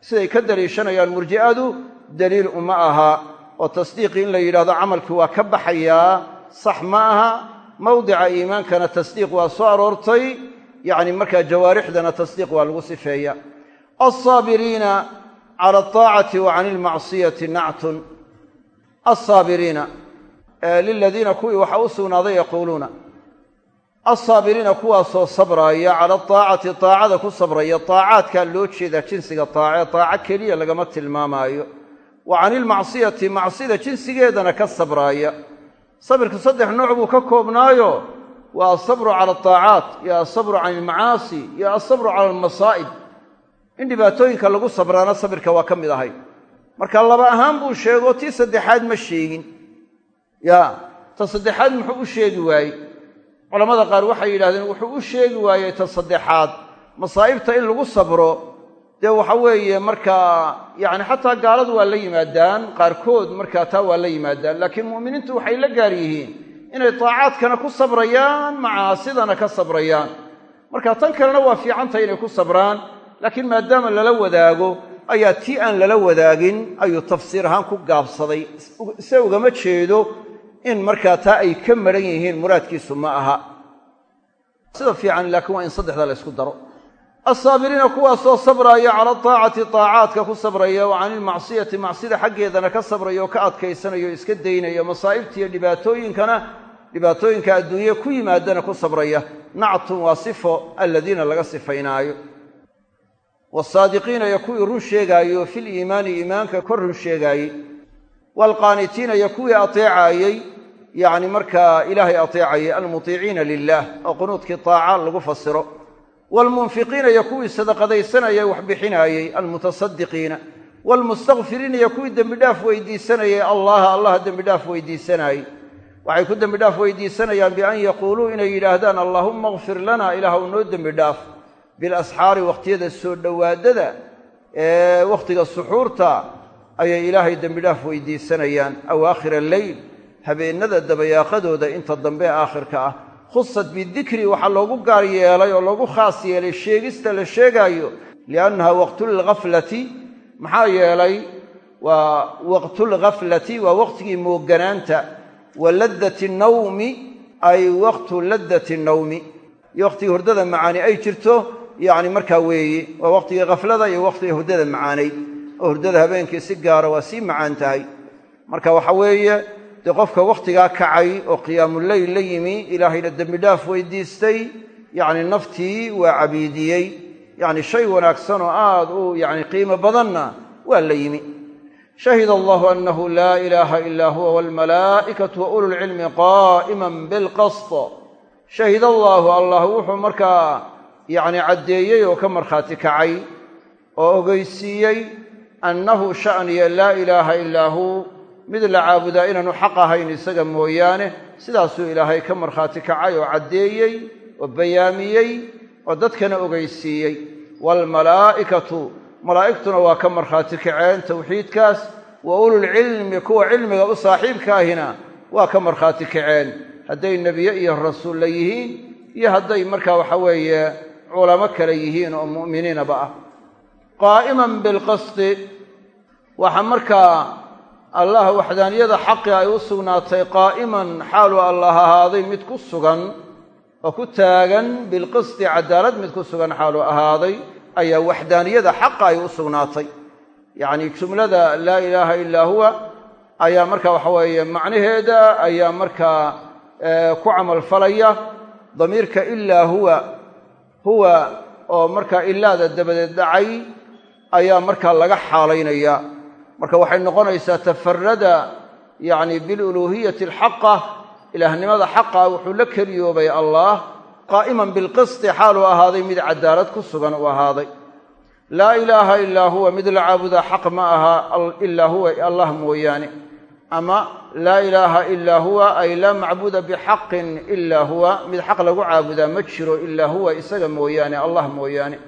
siday ka deliishanayaan murji'adu daliil uma aha. Oo tasdiiqii in la yidhahdo camalkii waa ka baxayaa sax ma aha. Mawdica iimaankana tasdiiq waa soo aroortay yacni markaa jawaarixdana tasdiiq waa lagu sifeeya. Alsaabiriina cala alطaacati wa cani ilmacsiyati nactun. Alsaabiriina liladiina kuwii waxaa u sugnaaday yaquuluuna. Alsaabiriina kuwaasoo sabraaya cala adaacati daacada ku sabraya daacaadkaa loo jeedaa jinsiga daace daaco keliya lagama tilmaamaayo. Wa cani ilmacsiyati macsida jinsigeedana ka sabraaya sabirku saddex nooc buu ka koobnaayo waa alsabru cala adaacaat iyo alsabru cani ilmacaasi iyo alsabru cala almasaa'ib in dhibaatooyinka lagu sabraana sabirka waa ka mid ahay. Marka laba ahaan buu sheego tii saddexaad ma sheegin. Ya ta saddexaad muxuu u sheegi waayey. Culammada qaar waxay yidhahdeen wuxuu u sheegi waayey ta saddexaad. Masaa'ibta in lagu sabro dee waxa weeye markaa yacni xataa gaaladu waa la yimaadaan qaarkood markaa taa waa la yimaadaan laakiin mu'miniintu waxay la gaar yihiin inay daacaadkana ku sabrayaan macaasidana ka sabrayaan. Marka tan kalena waa fiicantahay inay ku sabraan laakiin maadaama lala wadaago ayaa tii aan lala wadaagin ayuu tafsiir ahaan ku gaabsaday. Se ugama jeedo in markaa taa ay ka maran yihiin muraadkiisu ma aha. Sida fiican laakiin waa in saddexda la ysku daro alsaabiriina kuwaasoo sabraaya cala daacati daacaadka ku sabraya wa cani ilmacsiyati macsida xaggeedana ka sabraya oo ka adkaysanayo o iska daynaya masaa'ibta iyo dhibaatooyinkana dhibaatooyinka adduunye ku yimaadana ku sabraya. Nactun waa sifo aladiina laga sifaynaayo. Wasaadiqiina iyo kuwii run sheegaayo fil iimaani iimaanka kor run sheegaayey waalqaanitiina iyo kuwii ateecaayey yacni markaa ilaahay ateecayay almutiiciina lilah oo qunuudkii taaca lagu fasiro waalmunfiqiina iyo kuwii sadaqadaysanayay wax bixinaayey almutasadiqiina waalmustakfiriina iyo kuwii dembidhaaf weydiisanayay allaha allaha dembidhaaf weydiisanaayey waxay ku dembidhaaf weydiisanayaan bian yaquuluu inay yidhaahdaan allaahumma kfir lana ilaahw noo dembidhaaf bilasxaari wakhtiyada soo dhowaadada ee wakhtiga suxuurta ayay ilaahay dembidhaaf weydiisanayaan awaakhir alleyl habeennada dabayaaqadooda inta dambe aakhirka ah khusat bidikri waxaa loogu gaar yeelay oo loogu khaas yeelay sheegista la sheegaayo liannaha waqtulghaflati maxaa yeelay waa waqtulghaflati waa waqtigii mooganaanta wa laddati nawmi ay waqtu laddati nawmi. Iyo waqtigii hurdada macaani ay jirto yacni markaa weeye waa waqtigii khaflada iyo waqtigii hurdada macaanay. Oo hurdada habeenkii si gaara waa sii macaan tahay. Marka waxa weeye dee qofka wakhtigaa kacay oo qiyaamuleyl la yimi ilaahayna dembidhaaf weydiistay yacni naftii waa cabiidiyey. Yacni shay wanaagsan oo aad u yacni qiimo badanna waa la yimi. Shahida allahu annahu laa ilaaha ilaa huwa waalmalaa'ikatu wa ululcilmi qaa'iman bilqasd shahid allaahu allah wuxuu markaa yacni caddeeyey oo ka markhaati kacay oo ogeysiiyey annahu sha'niya laa ilaaha ilaa huu mid la caabudaa inaanu xaq ahayn isaga mooyaane sidaasuu ilaahay ka markhaati kacay oo caddeeyey oo bayaamiyey oo dadkana ogeysiiyey waalmalaa'ikatu malaa'igtuna waa ka markhaati kaceen towxiidkaas wa ululcilmi kuwa cilmiga u saaxiibka ahina waa ka markhaati kaceen. Hadday nebiye iyo rasuulla yihiin iyo hadday markaa waxa weeye culamo kale yihiin oo mu'miniinaba ah. Qaa'iman bilqasdi waxa markaa allah waxdaaniyada xaqi ay u sugnaatay qaa'iman xaaluu allah ahaaday mid ku sugan oo ku taagan bilqisdi cadaalad mid ku sugan xaaluu ahaaday ayaa waxdaaniyada xaqa ay u sugnaatay. Yacni jumlada laa ilaaha ilaa huwa ayaa marka waxa weeye macnaheeda ayaa markaa ku camalfalaya damiirka ilaa huwa huwa oo markaa ilaada dabadeed dhacay ayaa markaa laga xaalaynaya marka waxay noqonaysaa tafarada yacni biluluuhiyati alxaqa ilaahnimada xaqa wuxuu la keliyoobay allah qaa'iman bilqisti xaaluu ahaaday mid cadaalad ku sugan uu ahaaday. Laa ilaaha ilaa huwa mid la caabudaa xaq ma aha ilaa huwa allah mooyaane. Ama laa ilaaha ilaa huwa ay laa macbuuda bixaqin ilaa huwa mid xaq lagu caabudaa ma jiro ilaa huwa isaga mooyaane allah mooyaane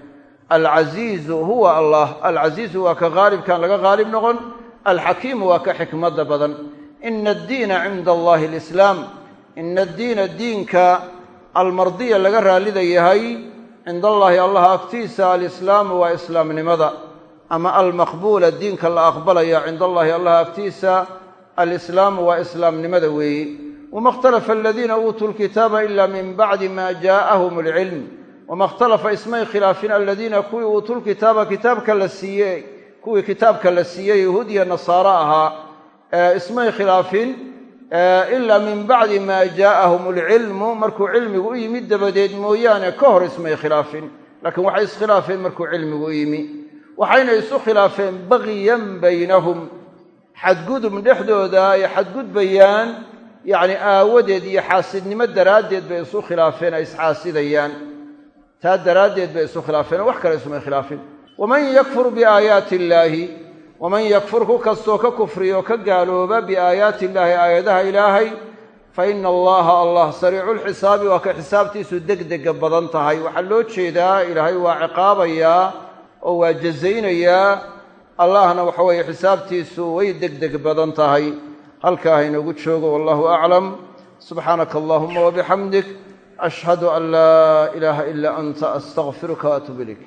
alcasiizu huwa allah. Alcasiizu waa ka haalibkaan laga haalib noqon. Alxakiimu waa ka xikmadda badan. Ina addiina cinda allahi alislaam. Ina addiina diinka almardiya laga raallida yahay. Cinda allaahi allah agtiisa alislaamu waa islaamnimada. Ama almaqbuula diinka la aqbalaya cinda allahi allah agtiisa alislaamu waa islaamnimada weeye wama ikhtalafa aladiina uutuu lkitaaba ila min bacdi ma jaa'ahum alcilm wama ikhtalafa ismay khilaafin aladiina kuwii uutuu lkitaaba kitaabka la siiyey kuwii kitaabka la siiyey yahuud iyo nasaaro ahaa ismay khilaafin ilaa min bacdi maa jaa'ahum alcilmu markuu cilmigu u yimid dabadeed mooyaane ka hor ismay khilaafin laakiin waxay iskhilaafeen markuu cilmigu u yimi waxayna isu khilaafeen bagyan baynahum xadgudub dhexdooda ay xadgudbayaan yacni aawadeed iyo xaasidnimo daraaddeed bay isu khilaafeen ay isxaasidayaan taa daraaddeed bay isu khilaafeen wax kale isumay khilaafin. Waman yakfur biaayaati illaahi waman yakfur ku kastoo ka kufriya oo ka gaalooba biaayaati illaahi aayadaha ilaahay fa ina allaha allah sariicu lxisaabi waa ka xisaabtiisu degdega badan tahay. Waxaa loo jeedaa ilaahay waa ciqaabayaa oo waa jazaynayaa. Allahna waxa weeye xisaabtiisu way degdeg badan tahay. Halkaa hainoogu joogo wallahu aclam subxaanaka allahuma wabixamdik ashhadu an laa ilaaha ilaa anta astaqfiruka waatuub ilayk